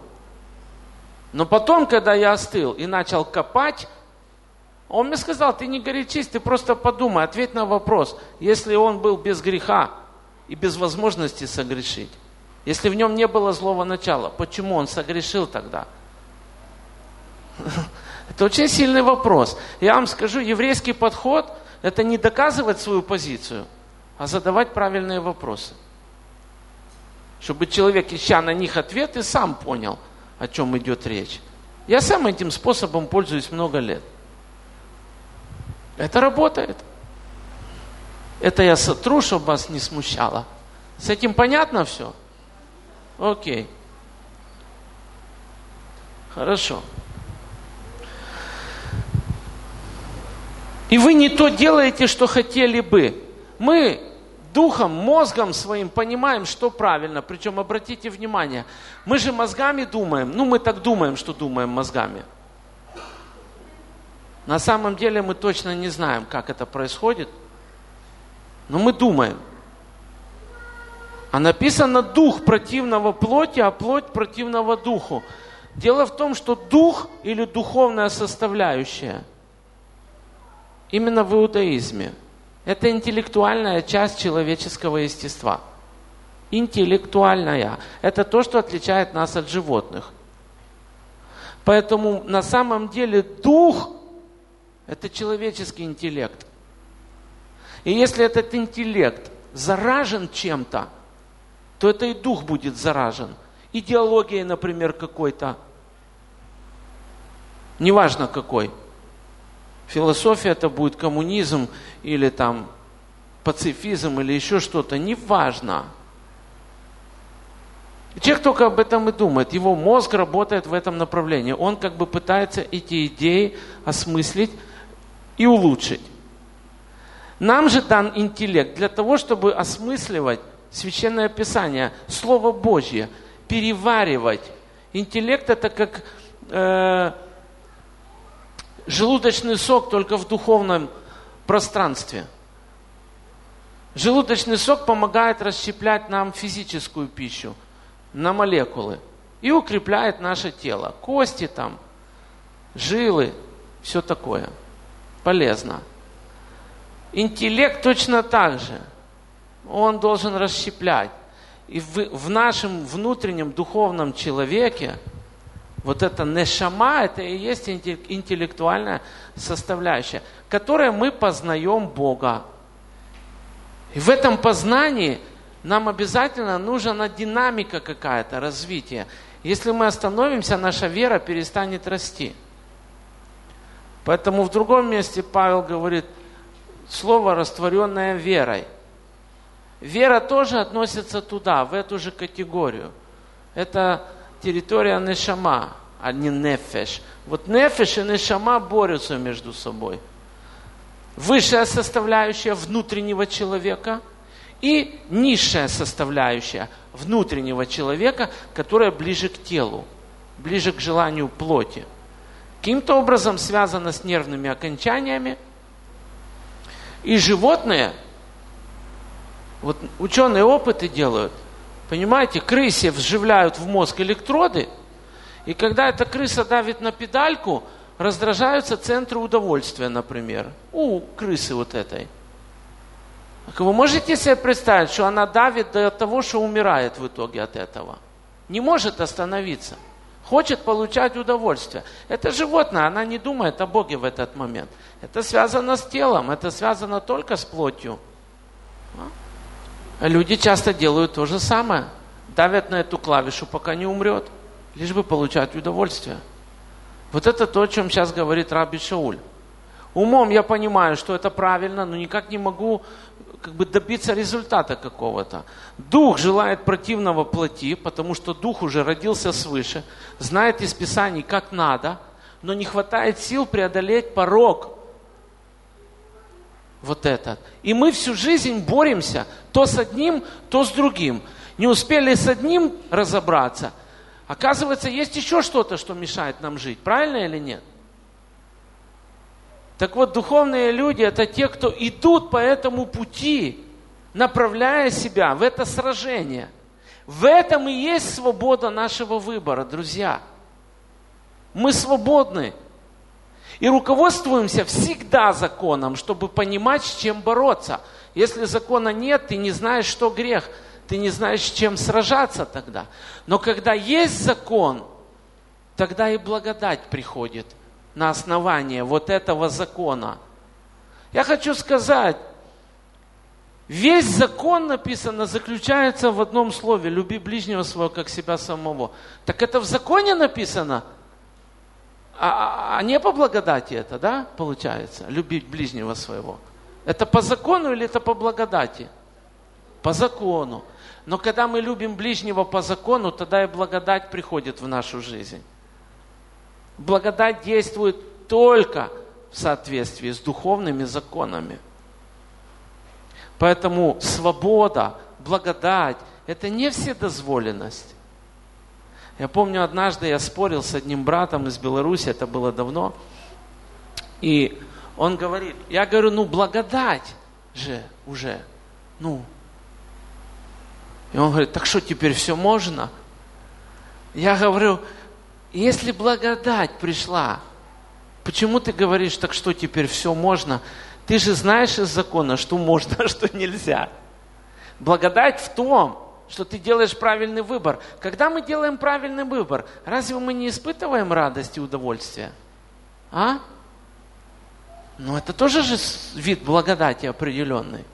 Но потом, когда я остыл и начал копать, он мне сказал, ты не горячись, ты просто подумай, ответь на вопрос. Если он был без греха и без возможности согрешить, если в нем не было злого начала, почему он согрешил тогда? Это очень сильный вопрос. Я вам скажу, еврейский подход – это не доказывать свою позицию, а задавать правильные вопросы. Чтобы человек, ища на них ответы, сам понял, о чем идет речь. Я сам этим способом пользуюсь много лет. Это работает. Это я сотру, чтобы вас не смущало. С этим понятно все? Окей. Хорошо. И вы не то делаете, что хотели бы. Мы духом, мозгом своим понимаем, что правильно. Причем, обратите внимание, мы же мозгами думаем. Ну, мы так думаем, что думаем мозгами. На самом деле мы точно не знаем, как это происходит, но мы думаем. А написано дух противного плоти, а плоть противного духу. Дело в том, что дух или духовная составляющая именно в иудаизме – это интеллектуальная часть человеческого естества. Интеллектуальная. Это то, что отличает нас от животных. Поэтому на самом деле дух это человеческий интеллект. И если этот интеллект заражен чем-то, то это и дух будет заражен. Идеологией, например, какой-то. Неважно какой. Философия это будет коммунизм или там пацифизм или еще что-то. Неважно. Человек только об этом и думает. Его мозг работает в этом направлении. Он как бы пытается эти идеи осмыслить и улучшить. Нам же дан интеллект для того, чтобы осмысливать Священное Писание, Слово Божье, переваривать. Интеллект это как э, желудочный сок, только в духовном пространстве. Желудочный сок помогает расщеплять нам физическую пищу на молекулы и укрепляет наше тело. Кости там, жилы, все такое полезно. Интеллект точно так же. Он должен расщеплять. И в, в нашем внутреннем духовном человеке вот это нешама, это и есть интеллектуальная составляющая, которой мы познаем Бога. И в этом познании нам обязательно нужна динамика какая-то, развитие. Если мы остановимся, наша вера перестанет расти. Поэтому в другом месте Павел говорит слово, растворенное верой. Вера тоже относится туда, в эту же категорию. Это территория нешама, а не нефеш. Вот нефеш и нешама борются между собой. Высшая составляющая внутреннего человека и низшая составляющая внутреннего человека, которая ближе к телу, ближе к желанию плоти – каким-то образом связано с нервными окончаниями. И животные Вот ученые опыты делают. Понимаете, крысе вживляют в мозг электроды, и когда эта крыса давит на педальку, раздражаются центры удовольствия, например, у крысы вот этой. Вы можете себе представить, что она давит до того, что умирает в итоге от этого? Не может остановиться. Хочет получать удовольствие. Это животное, она не думает о Боге в этот момент. Это связано с телом, это связано только с плотью. А люди часто делают то же самое. Давят на эту клавишу, пока не умрет, лишь бы получать удовольствие. Вот это то, о чем сейчас говорит Раби Шауль. Умом я понимаю, что это правильно, но никак не могу как бы добиться результата какого-то. Дух желает противного плоти, потому что дух уже родился свыше, знает из Писаний, как надо, но не хватает сил преодолеть порог вот этот. И мы всю жизнь боремся то с одним, то с другим. Не успели с одним разобраться. Оказывается, есть еще что-то, что мешает нам жить. Правильно или нет? Так вот, духовные люди – это те, кто идут по этому пути, направляя себя в это сражение. В этом и есть свобода нашего выбора, друзья. Мы свободны. И руководствуемся всегда законом, чтобы понимать, с чем бороться. Если закона нет, ты не знаешь, что грех, ты не знаешь, с чем сражаться тогда. Но когда есть закон, тогда и благодать приходит – на основании вот этого закона. Я хочу сказать, весь закон написано, заключается в одном слове, люби ближнего своего, как себя самого. Так это в законе написано, а, а, а не по благодати это, да, получается, любить ближнего своего. Это по закону или это по благодати? По закону. Но когда мы любим ближнего по закону, тогда и благодать приходит в нашу жизнь. Благодать действует только в соответствии с духовными законами. Поэтому свобода, благодать – это не вседозволенность. Я помню, однажды я спорил с одним братом из Беларуси, это было давно, и он говорит, я говорю, ну благодать же уже, ну. И он говорит, так что теперь все можно? Я говорю, если благодать пришла, почему ты говоришь, так что теперь все можно? Ты же знаешь из закона, что можно, а что нельзя. Благодать в том, что ты делаешь правильный выбор. Когда мы делаем правильный выбор, разве мы не испытываем радость и удовольствие? А? Ну, это тоже же вид благодати определенный.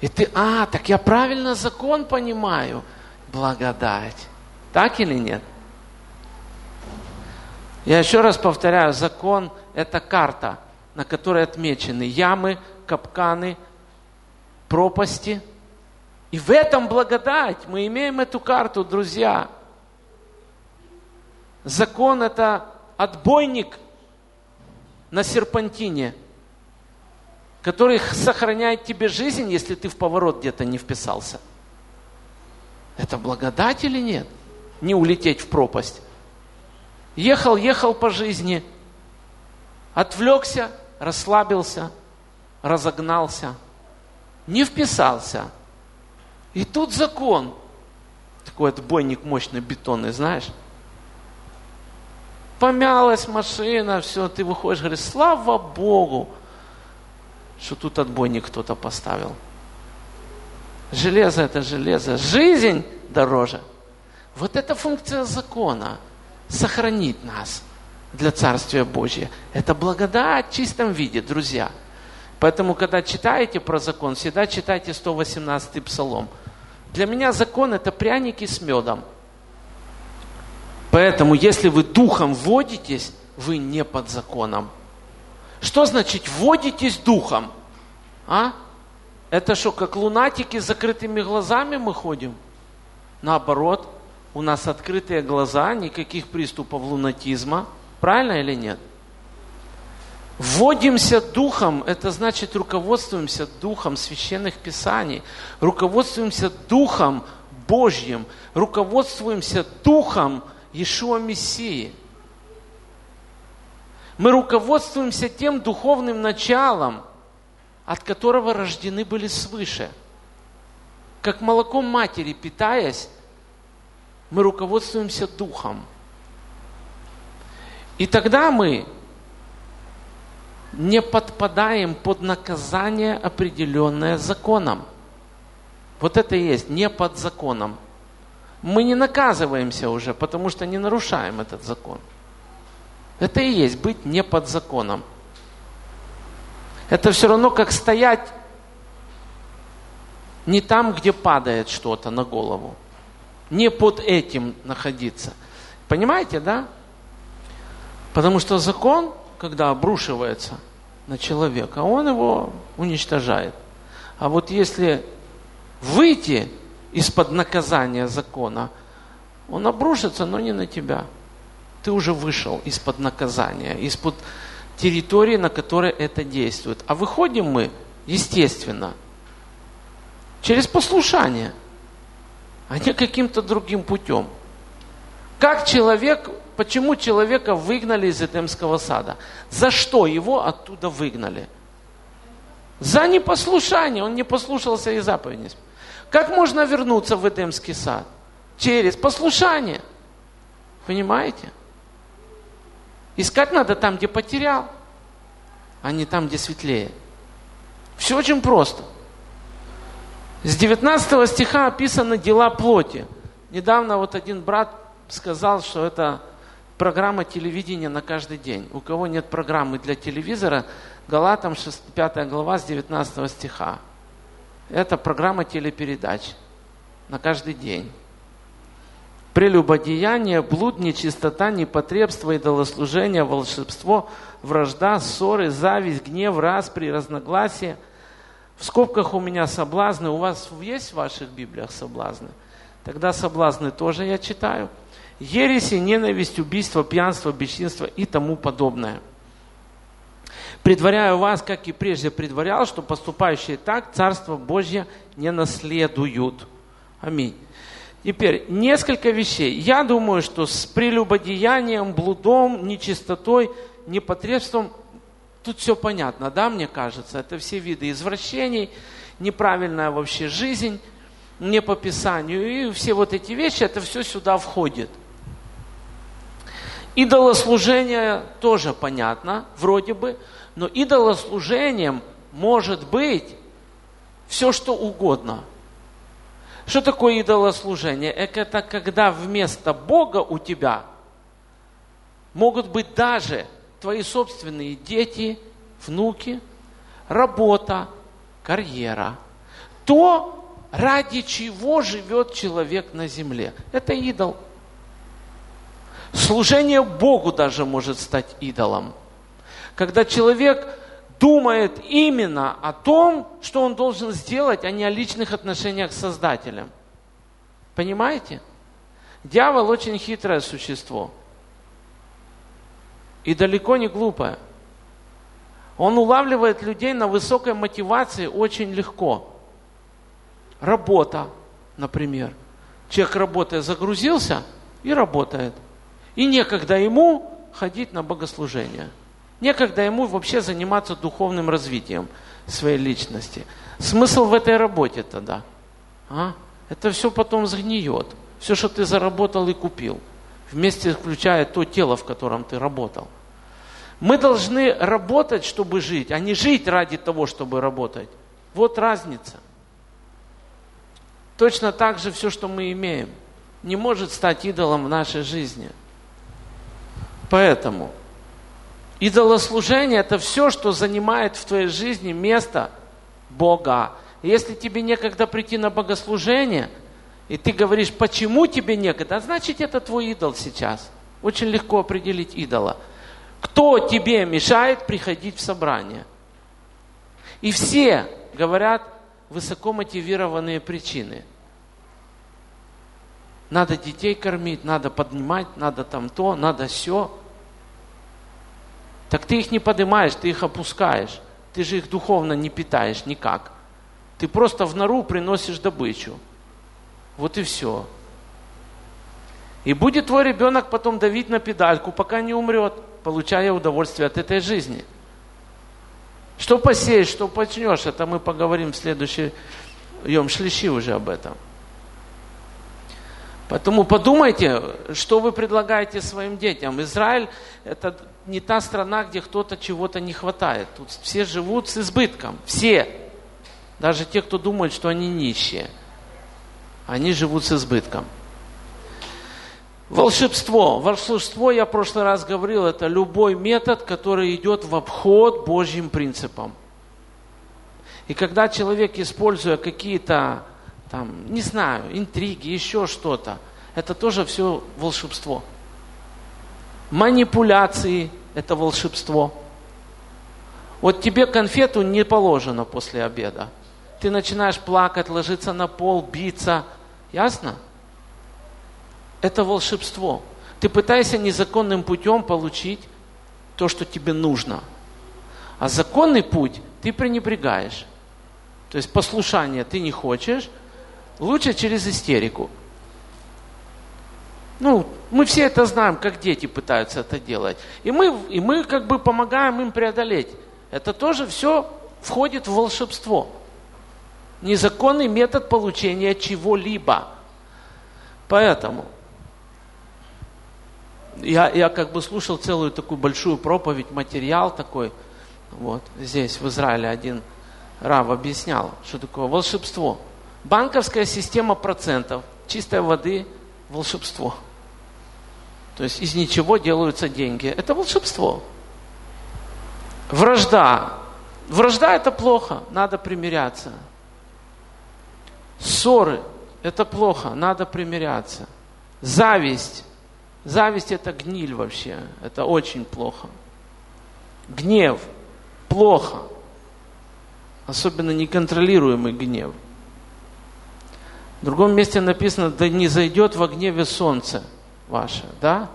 И ты, а, так я правильно закон понимаю. Благодать. Так или нет? Я еще раз повторяю, закон – это карта, на которой отмечены ямы, капканы, пропасти. И в этом благодать. Мы имеем эту карту, друзья. Закон – это отбойник на серпантине, который сохраняет тебе жизнь, если ты в поворот где-то не вписался. Это благодать или нет? Не улететь в пропасть. Ехал, ехал по жизни, отвлекся, расслабился, разогнался, не вписался. И тут закон. Такой отбойник мощный, бетонный, знаешь. Помялась машина, все, ты выходишь, говоришь, слава Богу, что тут отбойник кто-то поставил. Железо это железо. Жизнь дороже. Вот это функция закона – сохранит нас для Царствия Божия. Это благодать в чистом виде, друзья. Поэтому, когда читаете про закон, всегда читайте 118-й псалом. Для меня закон – это пряники с медом. Поэтому, если вы духом вводитесь, вы не под законом. Что значит вводитесь духом? А? Это что, как лунатики с закрытыми глазами мы ходим? Наоборот, у нас открытые глаза, никаких приступов лунатизма. Правильно или нет? Вводимся духом, это значит руководствуемся духом священных писаний, руководствуемся духом Божьим, руководствуемся духом Иешуа Мессии. Мы руководствуемся тем духовным началом, от которого рождены были свыше – как молоком матери питаясь, мы руководствуемся духом. И тогда мы не подпадаем под наказание, определенное законом. Вот это и есть не под законом. Мы не наказываемся уже, потому что не нарушаем этот закон. Это и есть быть не под законом. Это все равно как стоять не там, где падает что-то на голову. Не под этим находиться. Понимаете, да? Потому что закон, когда обрушивается на человека, он его уничтожает. А вот если выйти из-под наказания закона, он обрушится, но не на тебя. Ты уже вышел из-под наказания, из-под территории, на которой это действует. А выходим мы, естественно, через послушание, а не каким-то другим путем. Как человек, почему человека выгнали из Эдемского сада? За что его оттуда выгнали? За непослушание. Он не послушался и заповедей. Как можно вернуться в Эдемский сад? Через послушание. Понимаете? Искать надо там, где потерял, а не там, где светлее. Все очень просто. С 19 стиха описаны дела плоти. Недавно вот один брат сказал, что это программа телевидения на каждый день. У кого нет программы для телевизора, Галатам 6, 5 глава с 19 стиха. Это программа телепередач на каждый день. Прелюбодеяние, блуд, нечистота, непотребство, идолослужение, волшебство, вражда, ссоры, зависть, гнев, распри, разногласия. В скобках у меня соблазны. У вас есть в ваших Библиях соблазны? Тогда соблазны тоже я читаю. Ереси, ненависть, убийство, пьянство, бесчинство и тому подобное – Предваряю вас, как и прежде предварял, что поступающие так Царство Божье не наследуют. Аминь. Теперь несколько вещей. Я думаю, что с прелюбодеянием, блудом, нечистотой, непотребством тут все понятно, да, мне кажется. Это все виды извращений, неправильная вообще жизнь, не по Писанию. И все вот эти вещи, это все сюда входит. Идолослужение тоже понятно, вроде бы. Но идолослужением может быть все, что угодно. Что такое идолослужение? Это когда вместо Бога у тебя могут быть даже твои собственные дети, внуки, работа, карьера. То, ради чего живет человек на земле. Это идол. Служение Богу даже может стать идолом когда человек думает именно о том, что он должен сделать, а не о личных отношениях с Создателем. Понимаете? Дьявол очень хитрое существо. И далеко не глупое. Он улавливает людей на высокой мотивации очень легко. Работа, например. Человек работая загрузился и работает. И некогда ему ходить на богослужение. Некогда ему вообще заниматься духовным развитием своей личности. Смысл в этой работе тогда? А? Это все потом сгниет. Все, что ты заработал и купил. Вместе включая то тело, в котором ты работал. Мы должны работать, чтобы жить, а не жить ради того, чтобы работать. Вот разница. Точно так же все, что мы имеем, не может стать идолом в нашей жизни. Поэтому Идолослужение – это все, что занимает в твоей жизни место Бога. Если тебе некогда прийти на богослужение, и ты говоришь, почему тебе некогда, значит, это твой идол сейчас. Очень легко определить идола. Кто тебе мешает приходить в собрание? И все говорят высоко мотивированные причины. Надо детей кормить, надо поднимать, надо там то, надо все. Так ты их не поднимаешь, ты их опускаешь. Ты же их духовно не питаешь никак. Ты просто в нору приносишь добычу. Вот и все. И будет твой ребенок потом давить на педальку, пока не умрет, получая удовольствие от этой жизни. Что посеешь, что почнешь, это мы поговорим в следующий Йом Шлиши уже об этом. Поэтому подумайте, что вы предлагаете своим детям. Израиль – это не та страна, где кто-то чего-то не хватает. Тут все живут с избытком. Все. Даже те, кто думает, что они нищие. Они живут с избытком. Волшебство. Волшебство, я в прошлый раз говорил, это любой метод, который идет в обход Божьим принципам. И когда человек, используя какие-то, там, не знаю, интриги, еще что-то, это тоже все волшебство. Манипуляции – это волшебство. Вот тебе конфету не положено после обеда. Ты начинаешь плакать, ложиться на пол, биться. Ясно? Это волшебство. Ты пытаешься незаконным путем получить то, что тебе нужно. А законный путь ты пренебрегаешь. То есть послушание ты не хочешь, лучше через истерику. Ну, мы все это знаем, как дети пытаются это делать. И мы, и мы как бы помогаем им преодолеть. Это тоже все входит в волшебство. Незаконный метод получения чего-либо. Поэтому я, я как бы слушал целую такую большую проповедь, материал такой. Вот здесь, в Израиле, один Рав объяснял, что такое волшебство. Банковская система процентов, чистой воды, волшебство. То есть из ничего делаются деньги. Это волшебство. Вражда. Вражда это плохо, надо примиряться. Ссоры это плохо, надо примиряться. Зависть. Зависть это гниль вообще. Это очень плохо. Гнев. Плохо. Особенно неконтролируемый гнев. В другом месте написано, да не зайдет во гневе солнце ваше, да?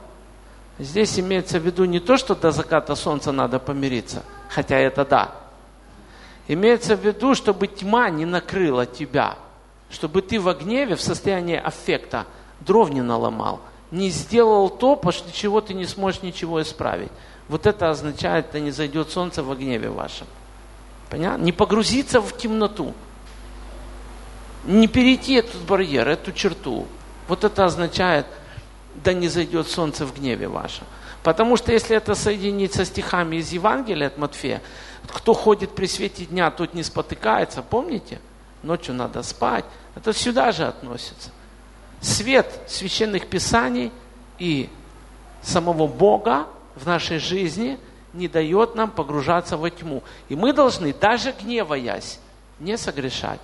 Здесь имеется в виду не то, что до заката солнца надо помириться, хотя это да. Имеется в виду, чтобы тьма не накрыла тебя, чтобы ты во гневе, в состоянии аффекта, дров не наломал, не сделал то, после чего ты не сможешь ничего исправить. Вот это означает, да не зайдет солнце во гневе вашем. Понятно? Не погрузиться в темноту. Не перейти этот барьер, эту черту. Вот это означает, да не зайдет солнце в гневе вашем. Потому что если это соединить со стихами из Евангелия от Матфея, кто ходит при свете дня, тот не спотыкается, помните? Ночью надо спать. Это сюда же относится. Свет священных писаний и самого Бога в нашей жизни не дает нам погружаться во тьму. И мы должны, даже гневаясь, не согрешать.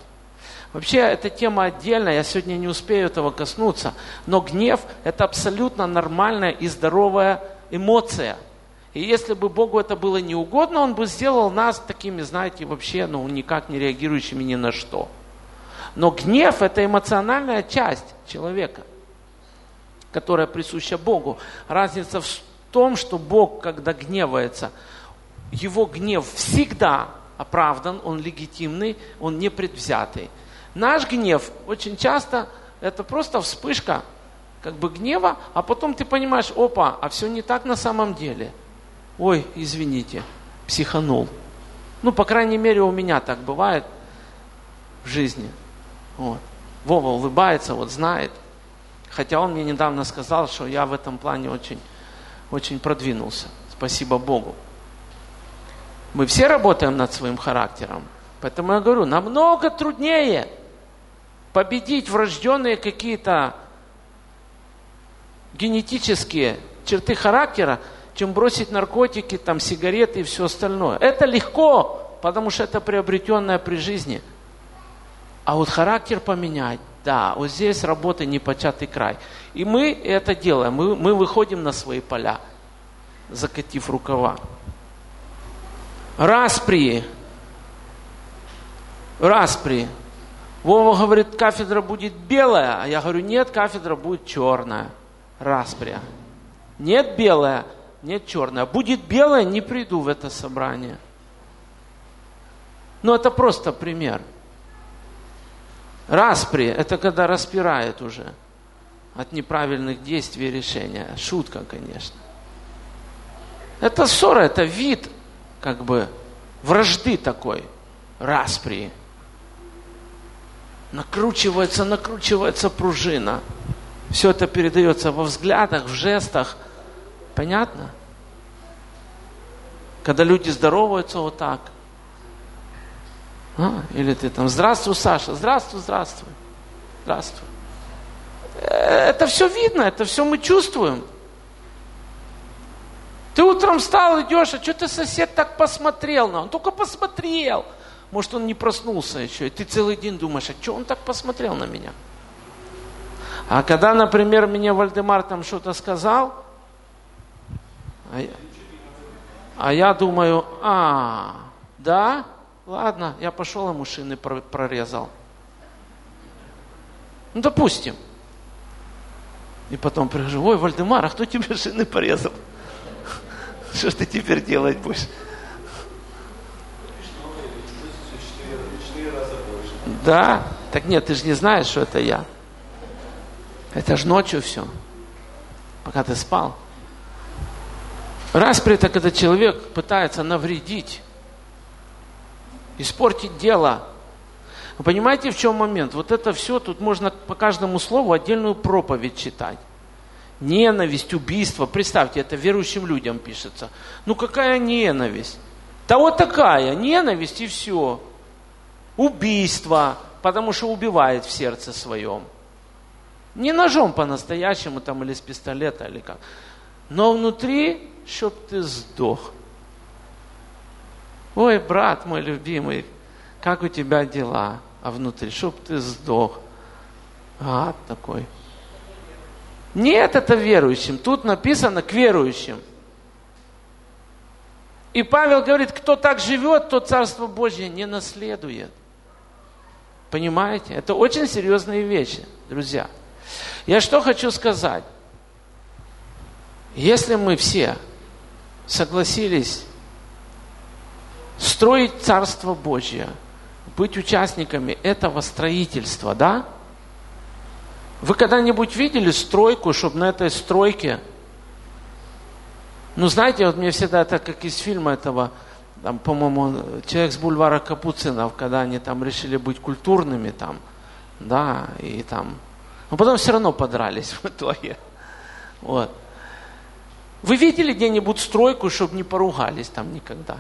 Вообще, эта тема отдельная, я сегодня не успею этого коснуться, но гнев – это абсолютно нормальная и здоровая эмоция. И если бы Богу это было не угодно, Он бы сделал нас такими, знаете, вообще, ну, никак не реагирующими ни на что. Но гнев – это эмоциональная часть человека, которая присуща Богу. Разница в том, что Бог, когда гневается, его гнев всегда оправдан, он легитимный, он не предвзятый. Наш гнев очень часто это просто вспышка как бы гнева, а потом ты понимаешь, опа, а все не так на самом деле. Ой, извините, психанул. Ну, по крайней мере, у меня так бывает в жизни. Вот. Вова улыбается, вот знает. Хотя он мне недавно сказал, что я в этом плане очень, очень продвинулся. Спасибо Богу. Мы все работаем над своим характером. Поэтому я говорю, намного труднее победить врожденные какие-то генетические черты характера, чем бросить наркотики, там, сигареты и все остальное. Это легко, потому что это приобретенное при жизни. А вот характер поменять, да, вот здесь работы непочатый край. И мы это делаем, мы, мы выходим на свои поля, закатив рукава. Распри. Распри. Вова говорит, кафедра будет белая, а я говорю, нет, кафедра будет черная. Распря. Нет белая, нет черная. Будет белая, не приду в это собрание. Но это просто пример. Распри – это когда распирает уже от неправильных действий и решения. Шутка, конечно. Это ссора, это вид как бы вражды такой, распри. Накручивается, накручивается пружина. Все это передается во взглядах, в жестах. Понятно? Когда люди здороваются вот так. А? Или ты там, здравствуй, Саша, здравствуй, здравствуй, здравствуй. Э, это все видно, это все мы чувствуем. Ты утром встал, идешь, а что ты сосед так посмотрел на? Он только посмотрел. Может, он не проснулся еще. И ты целый день думаешь, а что он так посмотрел на меня? А когда, например, мне Вальдемар там что-то сказал, а я, а я думаю, а, да, ладно, я пошел ему шины прорезал. Ну, допустим. И потом прихожу, ой, Вальдемар, а кто тебе шины порезал? Что ты теперь делать будешь? Да? Так нет, ты же не знаешь, что это я. Это же ночью все. Пока ты спал. Распри это когда человек пытается навредить, испортить дело. Вы понимаете, в чем момент? Вот это все, тут можно по каждому слову отдельную проповедь читать ненависть, убийство. Представьте, это верующим людям пишется. Ну какая ненависть? Да вот такая, ненависть и все. Убийство, потому что убивает в сердце своем. Не ножом по-настоящему там или с пистолета или как. Но внутри, чтоб ты сдох. Ой, брат мой любимый, как у тебя дела? А внутри, чтоб ты сдох. Ад такой. Нет, это верующим. Тут написано к верующим. И Павел говорит, кто так живет, то Царство Божье не наследует. Понимаете? Это очень серьезные вещи, друзья. Я что хочу сказать? Если мы все согласились строить Царство Божье, быть участниками этого строительства, да? Вы когда-нибудь видели стройку, чтобы на этой стройке... Ну, знаете, вот мне всегда это как из фильма этого, там, по-моему, человек с бульвара Капуцинов, когда они там решили быть культурными там, да, и там... Но потом все равно подрались в итоге. Вот. Вы видели где-нибудь стройку, чтобы не поругались там никогда?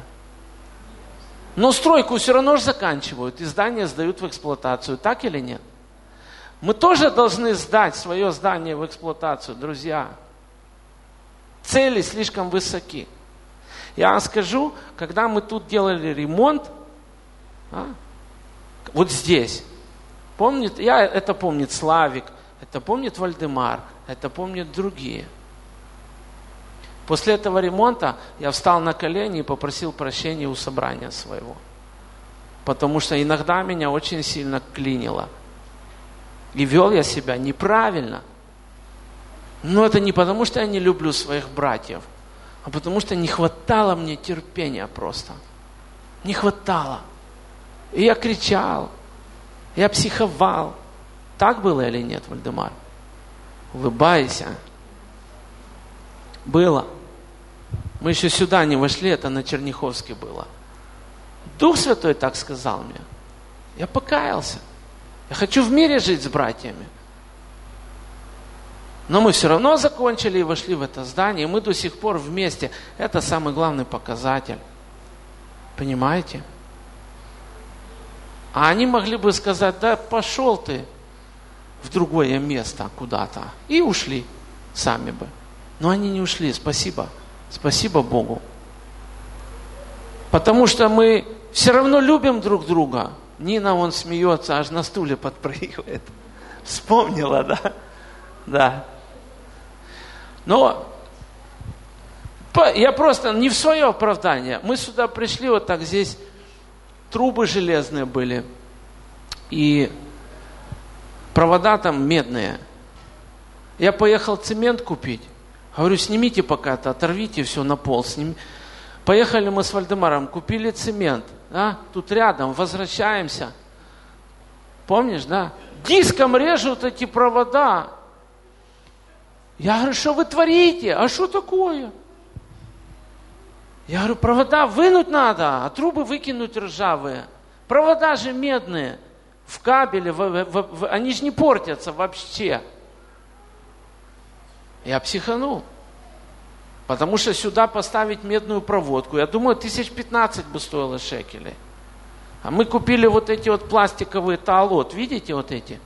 Но стройку все равно же заканчивают, и здание сдают в эксплуатацию, так или нет? Мы тоже должны сдать свое здание в эксплуатацию, друзья. Цели слишком высоки. Я вам скажу, когда мы тут делали ремонт, а, вот здесь, помнит, я, это помнит Славик, это помнит Вальдемар, это помнят другие. После этого ремонта я встал на колени и попросил прощения у собрания своего. Потому что иногда меня очень сильно клинило – и вел я себя неправильно. Но это не потому, что я не люблю своих братьев, а потому что не хватало мне терпения просто. Не хватало. И я кричал, я психовал. Так было или нет, Вальдемар? Улыбайся. Было. Мы еще сюда не вошли, это на Черняховске было. Дух Святой так сказал мне. Я покаялся. Я хочу в мире жить с братьями. Но мы все равно закончили и вошли в это здание, и мы до сих пор вместе. Это самый главный показатель. Понимаете? А они могли бы сказать, да пошел ты в другое место куда-то. И ушли сами бы. Но они не ушли, спасибо. Спасибо Богу. Потому что мы все равно любим друг друга. Нина, он смеется, аж на стуле подпрыгивает. Вспомнила, да? Да. Но я просто не в свое оправдание. Мы сюда пришли, вот так здесь трубы железные были. И провода там медные. Я поехал цемент купить. Говорю, снимите пока это, оторвите все на пол. Сним... Поехали мы с Вальдемаром, купили цемент. Да? Тут рядом, возвращаемся. Помнишь, да? Диском режут эти провода. Я говорю, что вы творите? А что такое? Я говорю, провода вынуть надо, а трубы выкинуть ржавые. Провода же медные. в кабеле, в, в, в, они же не портятся вообще. Я психанул. Потому что сюда поставить медную проводку, я думаю, тысяч пятнадцать бы стоило шекелей. А мы купили вот эти вот пластиковые таалот, видите вот эти?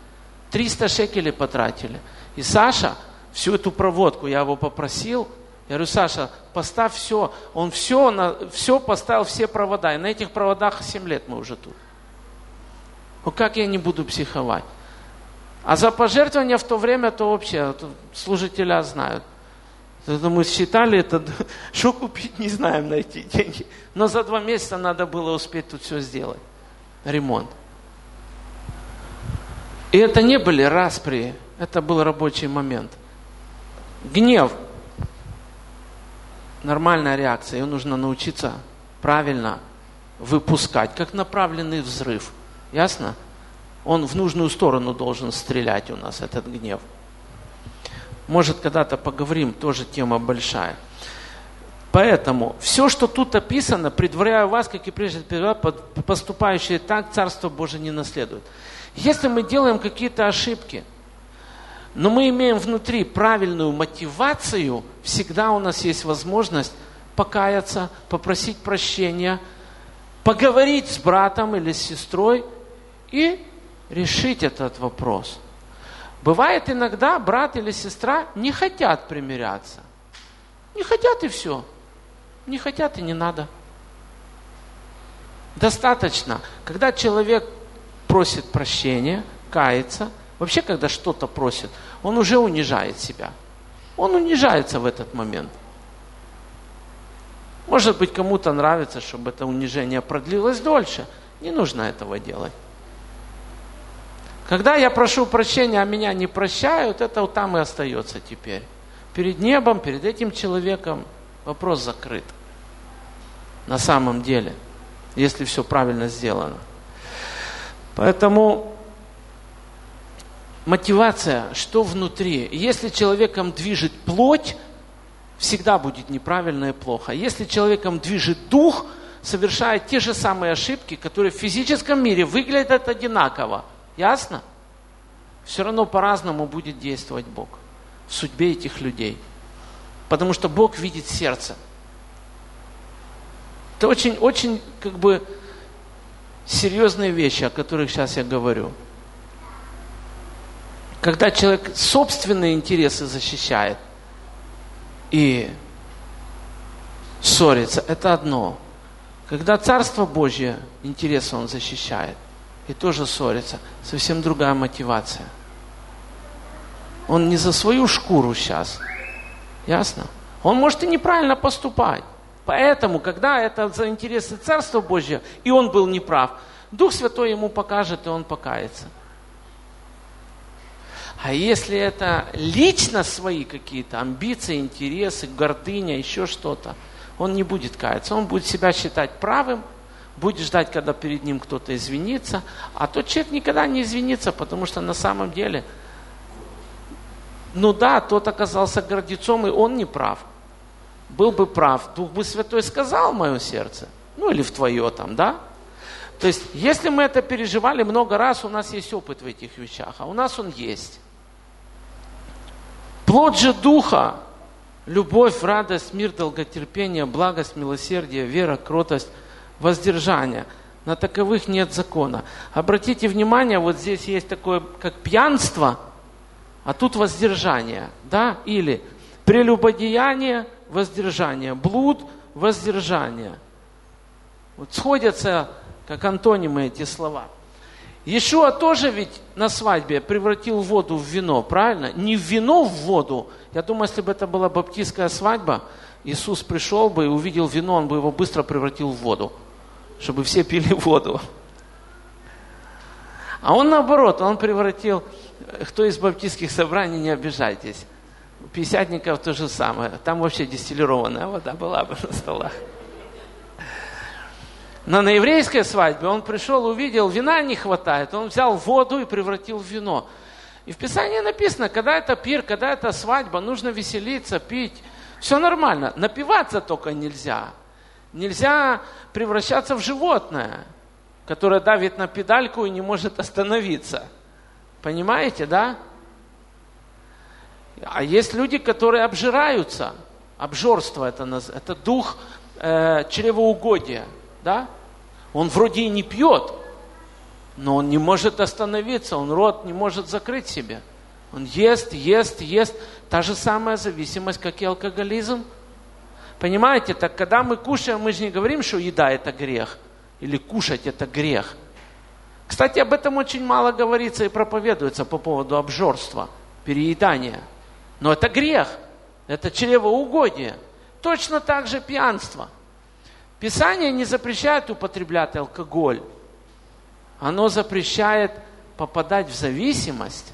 300 шекелей потратили. И Саша всю эту проводку, я его попросил, я говорю, Саша, поставь все. Он все, на, все поставил, все провода. И на этих проводах 7 лет мы уже тут. Ну как я не буду психовать? А за пожертвования в то время, то вообще служителя знают. Мы считали, это, что купить, не знаем найти деньги. Но за два месяца надо было успеть тут все сделать. Ремонт. И это не были распри, это был рабочий момент. Гнев. Нормальная реакция. Ее нужно научиться правильно выпускать, как направленный взрыв. Ясно? Он в нужную сторону должен стрелять у нас, этот гнев. Может, когда-то поговорим, тоже тема большая. Поэтому все, что тут описано, предваряю вас, как и прежде, поступающие так, Царство Божие не наследует. Если мы делаем какие-то ошибки, но мы имеем внутри правильную мотивацию, всегда у нас есть возможность покаяться, попросить прощения, поговорить с братом или с сестрой и решить этот вопрос. Бывает иногда брат или сестра не хотят примиряться. Не хотят и все. Не хотят и не надо. Достаточно, когда человек просит прощения, кается, вообще, когда что-то просит, он уже унижает себя. Он унижается в этот момент. Может быть, кому-то нравится, чтобы это унижение продлилось дольше. Не нужно этого делать. Когда я прошу прощения, а меня не прощают, это вот там и остается теперь. Перед небом, перед этим человеком вопрос закрыт. На самом деле, если все правильно сделано. Поэтому мотивация, что внутри. Если человеком движет плоть, всегда будет неправильно и плохо. Если человеком движет дух, совершает те же самые ошибки, которые в физическом мире выглядят одинаково. Ясно? Все равно по-разному будет действовать Бог в судьбе этих людей. Потому что Бог видит сердце. Это очень, очень, как бы, серьезные вещи, о которых сейчас я говорю. Когда человек собственные интересы защищает и ссорится, это одно. Когда Царство Божье интересы он защищает – и тоже ссорится. Совсем другая мотивация. Он не за свою шкуру сейчас. Ясно? Он может и неправильно поступать. Поэтому, когда это за интересы Царства Божьего, и он был неправ, Дух Святой ему покажет, и он покается. А если это лично свои какие-то амбиции, интересы, гордыня, еще что-то, он не будет каяться. Он будет себя считать правым, будет ждать, когда перед ним кто-то извинится, а тот человек никогда не извинится, потому что на самом деле, ну да, тот оказался гордецом, и он не прав. Был бы прав, Дух бы Святой сказал в мое сердце, ну или в твое там, да? То есть, если мы это переживали много раз, у нас есть опыт в этих вещах, а у нас он есть. Плод же Духа, любовь, радость, мир, долготерпение, благость, милосердие, вера, кротость – воздержания. На таковых нет закона. Обратите внимание, вот здесь есть такое, как пьянство, а тут воздержание. Да? Или прелюбодеяние, воздержание. Блуд, воздержание. Вот сходятся, как антонимы эти слова. Иешуа тоже ведь на свадьбе превратил воду в вино, правильно? Не в вино в воду. Я думаю, если бы это была баптистская свадьба, Иисус пришел бы и увидел вино, он бы его быстро превратил в воду чтобы все пили воду. А он наоборот, он превратил, кто из баптистских собраний, не обижайтесь. У пятидесятников то же самое. Там вообще дистиллированная вода была бы на столах. Но на еврейской свадьбе он пришел, увидел, вина не хватает. Он взял воду и превратил в вино. И в Писании написано, когда это пир, когда это свадьба, нужно веселиться, пить. Все нормально. Напиваться только нельзя. Нельзя превращаться в животное. которая давит на педальку и не может остановиться. Понимаете, да? А есть люди, которые обжираются. Обжорство это, это дух э, чревоугодия. Да? Он вроде и не пьет, но он не может остановиться, он рот не может закрыть себе. Он ест, ест, ест. Та же самая зависимость, как и алкоголизм. Понимаете, так когда мы кушаем, мы же не говорим, что еда это грех. Или кушать это грех. Кстати, об этом очень мало говорится и проповедуется по поводу обжорства, переедания. Но это грех, это чревоугодие. Точно так же пьянство. Писание не запрещает употреблять алкоголь. Оно запрещает попадать в зависимость.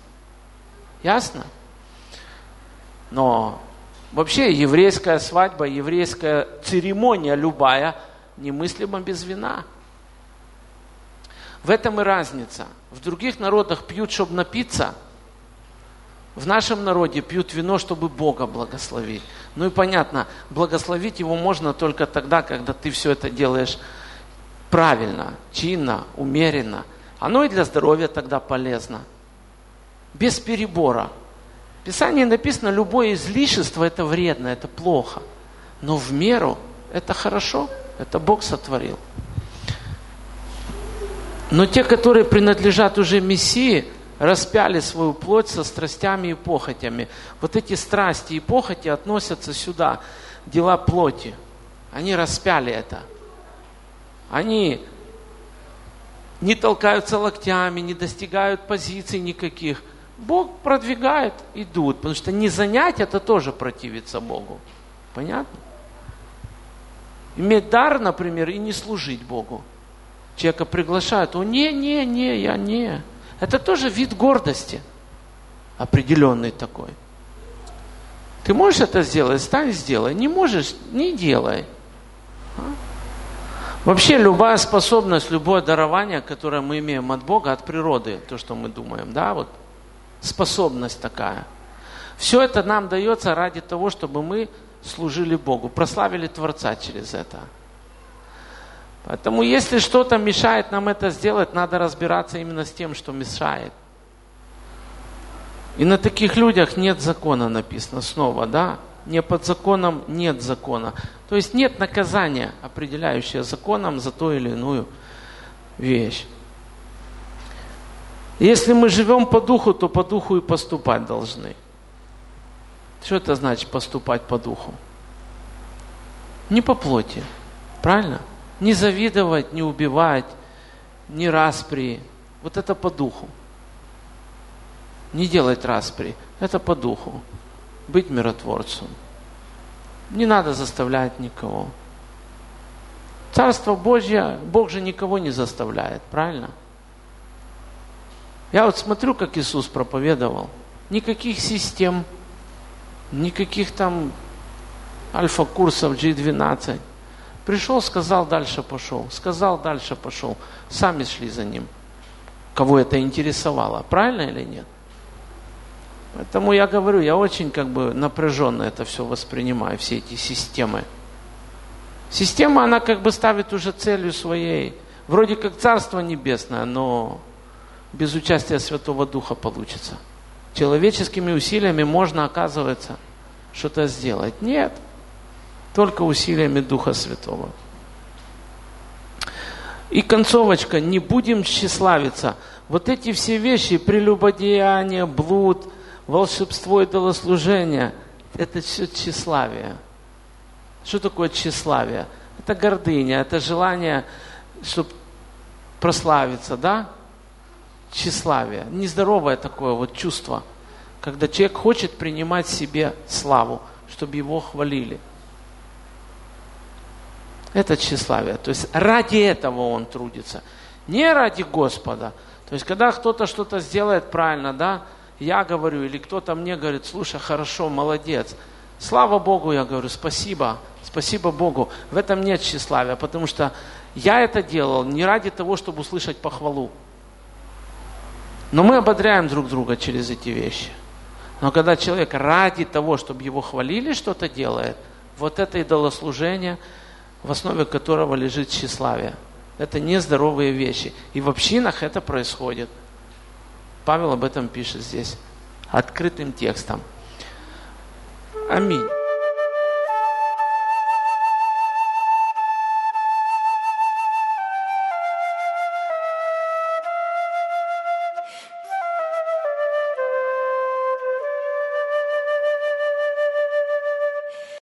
Ясно? Но вообще еврейская свадьба, еврейская церемония любая немыслима без вина. В этом и разница. В других народах пьют, чтобы напиться – в нашем народе пьют вино, чтобы Бога благословить. Ну и понятно, благословить его можно только тогда, когда ты все это делаешь правильно, чинно, умеренно. Оно и для здоровья тогда полезно. Без перебора. Писании написано, любое излишество это вредно, это плохо. Но в меру это хорошо, это Бог сотворил. Но те, которые принадлежат уже Мессии, распяли свою плоть со страстями и похотями. Вот эти страсти и похоти относятся сюда, дела плоти. Они распяли это. Они не толкаются локтями, не достигают позиций никаких. Бог продвигает, идут, потому что не занять это тоже противится Богу. Понятно? Иметь дар, например, и не служить Богу. Человека приглашают, о, не, не, не, я не. Это тоже вид гордости, определенный такой. Ты можешь это сделать, стань, сделай. Не можешь, не делай. А? Вообще любая способность, любое дарование, которое мы имеем от Бога, от природы, то, что мы думаем, да, вот способность такая. Все это нам дается ради того, чтобы мы служили Богу, прославили Творца через это. Поэтому если что-то мешает нам это сделать, надо разбираться именно с тем, что мешает. И на таких людях нет закона написано снова, да? Не под законом нет закона. То есть нет наказания, определяющего законом за ту или иную вещь. Если мы живем по духу, то по духу и поступать должны. Что это значит поступать по духу? Не по плоти. Правильно? Не завидовать, не убивать, не распри. Вот это по духу. Не делать распри. Это по духу. Быть миротворцем. Не надо заставлять никого. Царство Божье, Бог же никого не заставляет, правильно? Я вот смотрю, как Иисус проповедовал. Никаких систем, никаких там альфа-курсов G12. Пришел, сказал, дальше пошел. Сказал, дальше пошел. Сами шли за ним. Кого это интересовало. Правильно или нет? Поэтому я говорю, я очень как бы напряженно это все воспринимаю, все эти системы. Система, она как бы ставит уже целью своей, вроде как Царство Небесное, но без участия Святого Духа получится. Человеческими усилиями можно, оказывается, что-то сделать. Нет только усилиями Духа Святого. И концовочка, не будем тщеславиться. Вот эти все вещи, прелюбодеяние, блуд, волшебство и долослужение, это все тщеславие. Что такое тщеславие? Это гордыня, это желание, чтобы прославиться, да? Тщеславие. Нездоровое такое вот чувство, когда человек хочет принимать себе славу, чтобы его хвалили. Это тщеславие. То есть ради этого он трудится. Не ради Господа. То есть когда кто-то что-то сделает правильно, да, я говорю, или кто-то мне говорит, слушай, хорошо, молодец. Слава Богу, я говорю, спасибо, спасибо Богу. В этом нет тщеславия, потому что я это делал не ради того, чтобы услышать похвалу. Но мы ободряем друг друга через эти вещи. Но когда человек ради того, чтобы его хвалили, что-то делает, вот это идолослужение – в основе которого лежит тщеславие. Это нездоровые вещи. И в общинах это происходит. Павел об этом пишет здесь открытым текстом. Аминь.